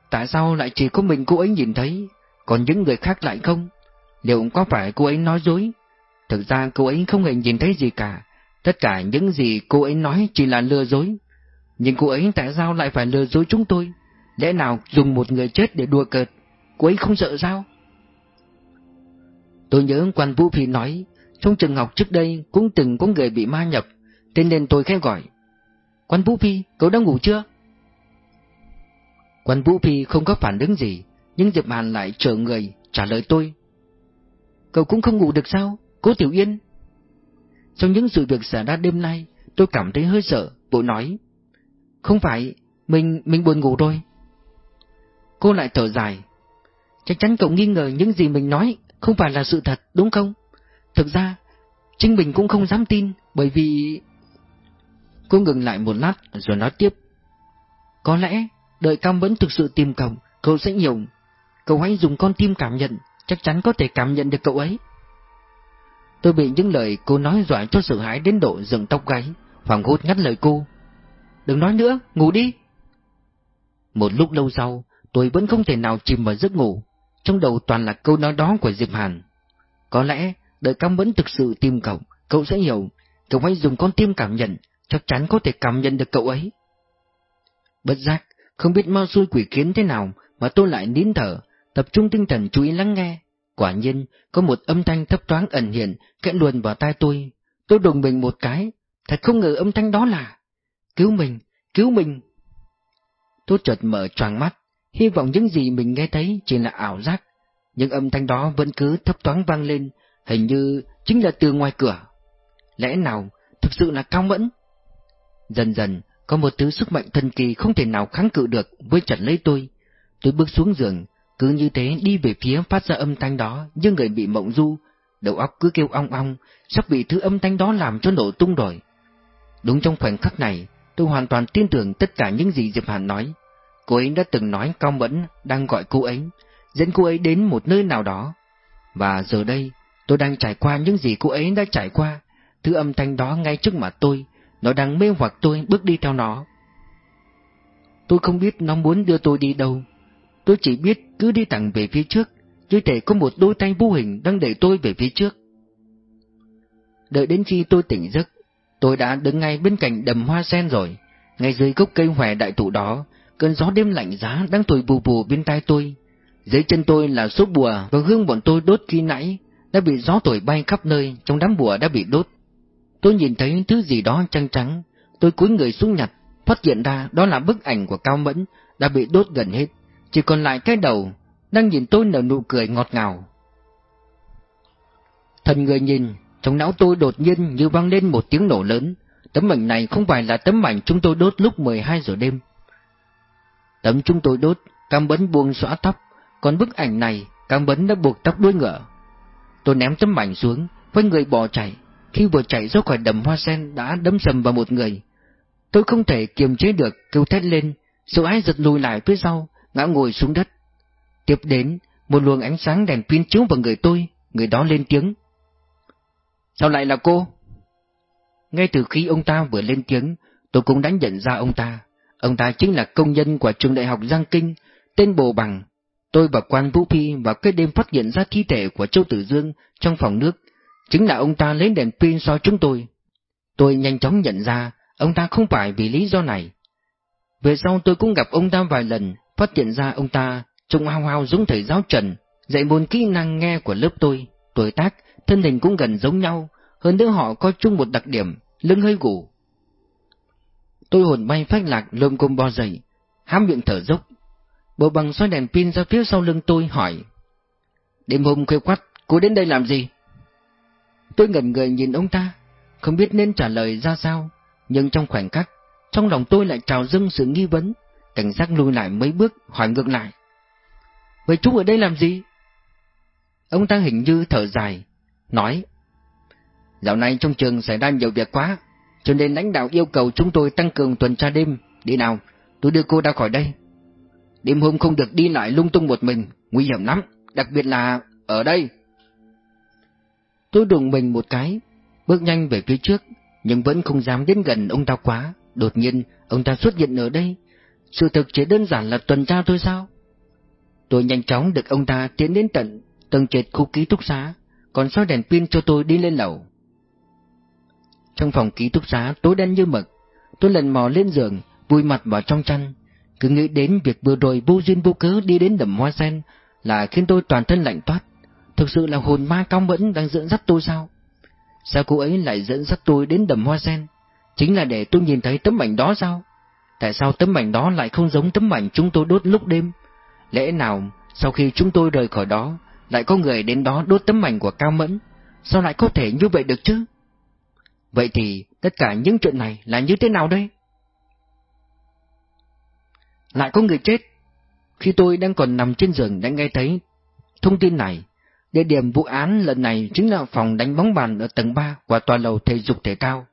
Tại sao lại chỉ có mình cô ấy nhìn thấy, còn những người khác lại không? Liệu có phải cô ấy nói dối? Thực ra cô ấy không hề nhìn thấy gì cả, tất cả những gì cô ấy nói chỉ là lừa dối. Nhưng cô ấy tại sao lại phải lừa dối chúng tôi? Lẽ nào dùng một người chết để đùa cợt, cô ấy không sợ sao? Tôi nhớ quan Vũ Phi nói, trong trường học trước đây cũng từng có người bị ma nhập, thế nên tôi khẽ gọi. Quan Vũ Phi, cậu đã ngủ chưa? Quan Vũ Phi không có phản ứng gì, nhưng Diệp Hàn lại trở người, trả lời tôi. Cậu cũng không ngủ được sao, cố Tiểu Yên? Trong những sự việc xảy ra đêm nay, tôi cảm thấy hơi sợ, bộ nói. Không phải, mình, mình buồn ngủ rồi. Cô lại thở dài. Chắc chắn cậu nghi ngờ những gì mình nói không phải là sự thật, đúng không? Thực ra, chính mình cũng không dám tin, bởi vì... Cô ngừng lại một lát rồi nói tiếp. Có lẽ Đợi Cam vẫn thực sự tìm cậu, cậu sẽ hiểu. Cậu hãy dùng con tim cảm nhận, chắc chắn có thể cảm nhận được cậu ấy. Tôi bị những lời cô nói dọa cho sợ hãi đến độ dựng tóc gáy, hoàng hốt ngắt lời cô. Đừng nói nữa, ngủ đi. Một lúc lâu sau, tôi vẫn không thể nào chìm vào giấc ngủ, trong đầu toàn là câu nói đó của Diệp Hàn. Có lẽ, đợi Cam vẫn thực sự tìm cậu, cậu sẽ hiểu, cậu hãy dùng con tim cảm nhận, chắc chắn có thể cảm nhận được cậu ấy. Bất giác, không biết ma xui quỷ kiến thế nào mà tôi lại nín thở, tập trung tinh thần chú ý lắng nghe. Quả nhiên, có một âm thanh thấp thoáng ẩn hiện, kẽ luồn vào tai tôi. Tôi đùng mình một cái, thật không ngờ âm thanh đó là... Cứu mình, cứu mình! Tôi chợt mở choàng mắt, hy vọng những gì mình nghe thấy chỉ là ảo giác. Nhưng âm thanh đó vẫn cứ thấp thoáng vang lên, hình như chính là từ ngoài cửa. Lẽ nào, thực sự là cao mẫn? Dần dần, có một thứ sức mạnh thần kỳ không thể nào kháng cự được với chặt lấy tôi. Tôi bước xuống giường, cứ như thế đi về phía phát ra âm thanh đó như người bị mộng du, đầu óc cứ kêu ong ong, sắp bị thứ âm thanh đó làm cho nổ tung rồi. Đúng trong khoảnh khắc này, tôi hoàn toàn tin tưởng tất cả những gì Diệp Hàn nói. Cô ấy đã từng nói Cao Mẫn đang gọi cô ấy, dẫn cô ấy đến một nơi nào đó. Và giờ đây, Tôi đang trải qua những gì cô ấy đã trải qua. Thứ âm thanh đó ngay trước mặt tôi, nó đang mê hoặc tôi bước đi theo nó. Tôi không biết nó muốn đưa tôi đi đâu. Tôi chỉ biết cứ đi thẳng về phía trước, như thể có một đôi tay vô hình đang đẩy tôi về phía trước. Đợi đến khi tôi tỉnh giấc, tôi đã đứng ngay bên cạnh đầm hoa sen rồi, ngay dưới gốc cây hòe đại thụ đó, cơn gió đêm lạnh giá đang thổi bù bù bên tai tôi. Dưới chân tôi là số bùa và hương bọn tôi đốt khi nãy, đã bị gió thổi bay khắp nơi, trong đám bùa đã bị đốt. Tôi nhìn thấy thứ gì đó trắng trắng, tôi cúi người xuống nhặt, phát hiện ra đó là bức ảnh của Cao Mẫn, đã bị đốt gần hết, chỉ còn lại cái đầu, đang nhìn tôi nở nụ cười ngọt ngào. Thần người nhìn, trong não tôi đột nhiên như vang lên một tiếng nổ lớn, tấm ảnh này không phải là tấm ảnh chúng tôi đốt lúc 12 giờ đêm. Tấm chúng tôi đốt, Cam Bấn buông xõa tóc, còn bức ảnh này, Cam Bấn đã buộc tóc đuôi ngựa. Tôi ném tấm ảnh xuống, với người bỏ chạy, khi vừa chạy ra khỏi đầm hoa sen đã đấm sầm vào một người. Tôi không thể kiềm chế được, kêu thét lên, sự ái giật lùi lại phía sau, ngã ngồi xuống đất. Tiếp đến, một luồng ánh sáng đèn pin chiếu vào người tôi, người đó lên tiếng. Sao lại là cô? Ngay từ khi ông ta vừa lên tiếng, tôi cũng đã nhận ra ông ta. Ông ta chính là công nhân của trường đại học Giang Kinh, tên Bồ Bằng. Tôi và quan Vũ Phi vào cái đêm phát hiện ra thi thể của Châu Tử Dương trong phòng nước. Chính là ông ta lấy đèn pin soi chúng tôi. Tôi nhanh chóng nhận ra, ông ta không phải vì lý do này. Về sau tôi cũng gặp ông ta vài lần, phát hiện ra ông ta trông hao hao giống thầy giáo Trần, dạy môn kỹ năng nghe của lớp tôi, tuổi tác, thân hình cũng gần giống nhau, hơn nữa họ có chung một đặc điểm, lưng hơi gù. Tôi hồn bay phách lạc lơm cồm bo dậy, hám miệng thở dốc. Bộ bằng xoay đèn pin ra phía sau lưng tôi hỏi. Đêm hôm khuya quắt, cô đến đây làm gì? Tôi ngẩn người nhìn ông ta, không biết nên trả lời ra sao, nhưng trong khoảnh khắc, trong lòng tôi lại trào dâng sự nghi vấn, cảnh giác lùi lại mấy bước, hỏi ngược lại. Vậy chúng ở đây làm gì? Ông ta hình như thở dài, nói. Dạo này trong trường xảy ra nhiều việc quá, cho nên lãnh đạo yêu cầu chúng tôi tăng cường tuần tra đêm. Đi nào, tôi đưa cô ra khỏi đây. Đêm hôm không được đi lại lung tung một mình, nguy hiểm lắm, đặc biệt là ở đây. Tôi đụng mình một cái, bước nhanh về phía trước, nhưng vẫn không dám đến gần ông ta quá. Đột nhiên, ông ta xuất hiện ở đây. Sự thực chỉ đơn giản là tuần tra thôi sao? Tôi nhanh chóng được ông ta tiến đến tận tầng trệt khu ký túc xá, còn soi đèn pin cho tôi đi lên lầu. Trong phòng ký túc xá tối đen như mực, tôi lần mò lên giường, vùi mặt vào trong chăn, cứ nghĩ đến việc vừa rồi vô duyên vô cớ đi đến đầm hoa sen là khiến tôi toàn thân lạnh toát. Thực sự là hồn ma cao mẫn đang dẫn dắt tôi sao? Sao cô ấy lại dẫn dắt tôi đến đầm hoa sen? Chính là để tôi nhìn thấy tấm ảnh đó sao? Tại sao tấm ảnh đó lại không giống tấm ảnh chúng tôi đốt lúc đêm? Lẽ nào sau khi chúng tôi rời khỏi đó, lại có người đến đó đốt tấm ảnh của Cao Mẫn? Sao lại có thể như vậy được chứ? Vậy thì tất cả những chuyện này là như thế nào đây? Lại có người chết. Khi tôi đang còn nằm trên giường đã nghe thấy thông tin này. Địa điểm vụ án lần này chính là phòng đánh bóng bàn ở tầng 3 của tòa lầu thể dục thể thao.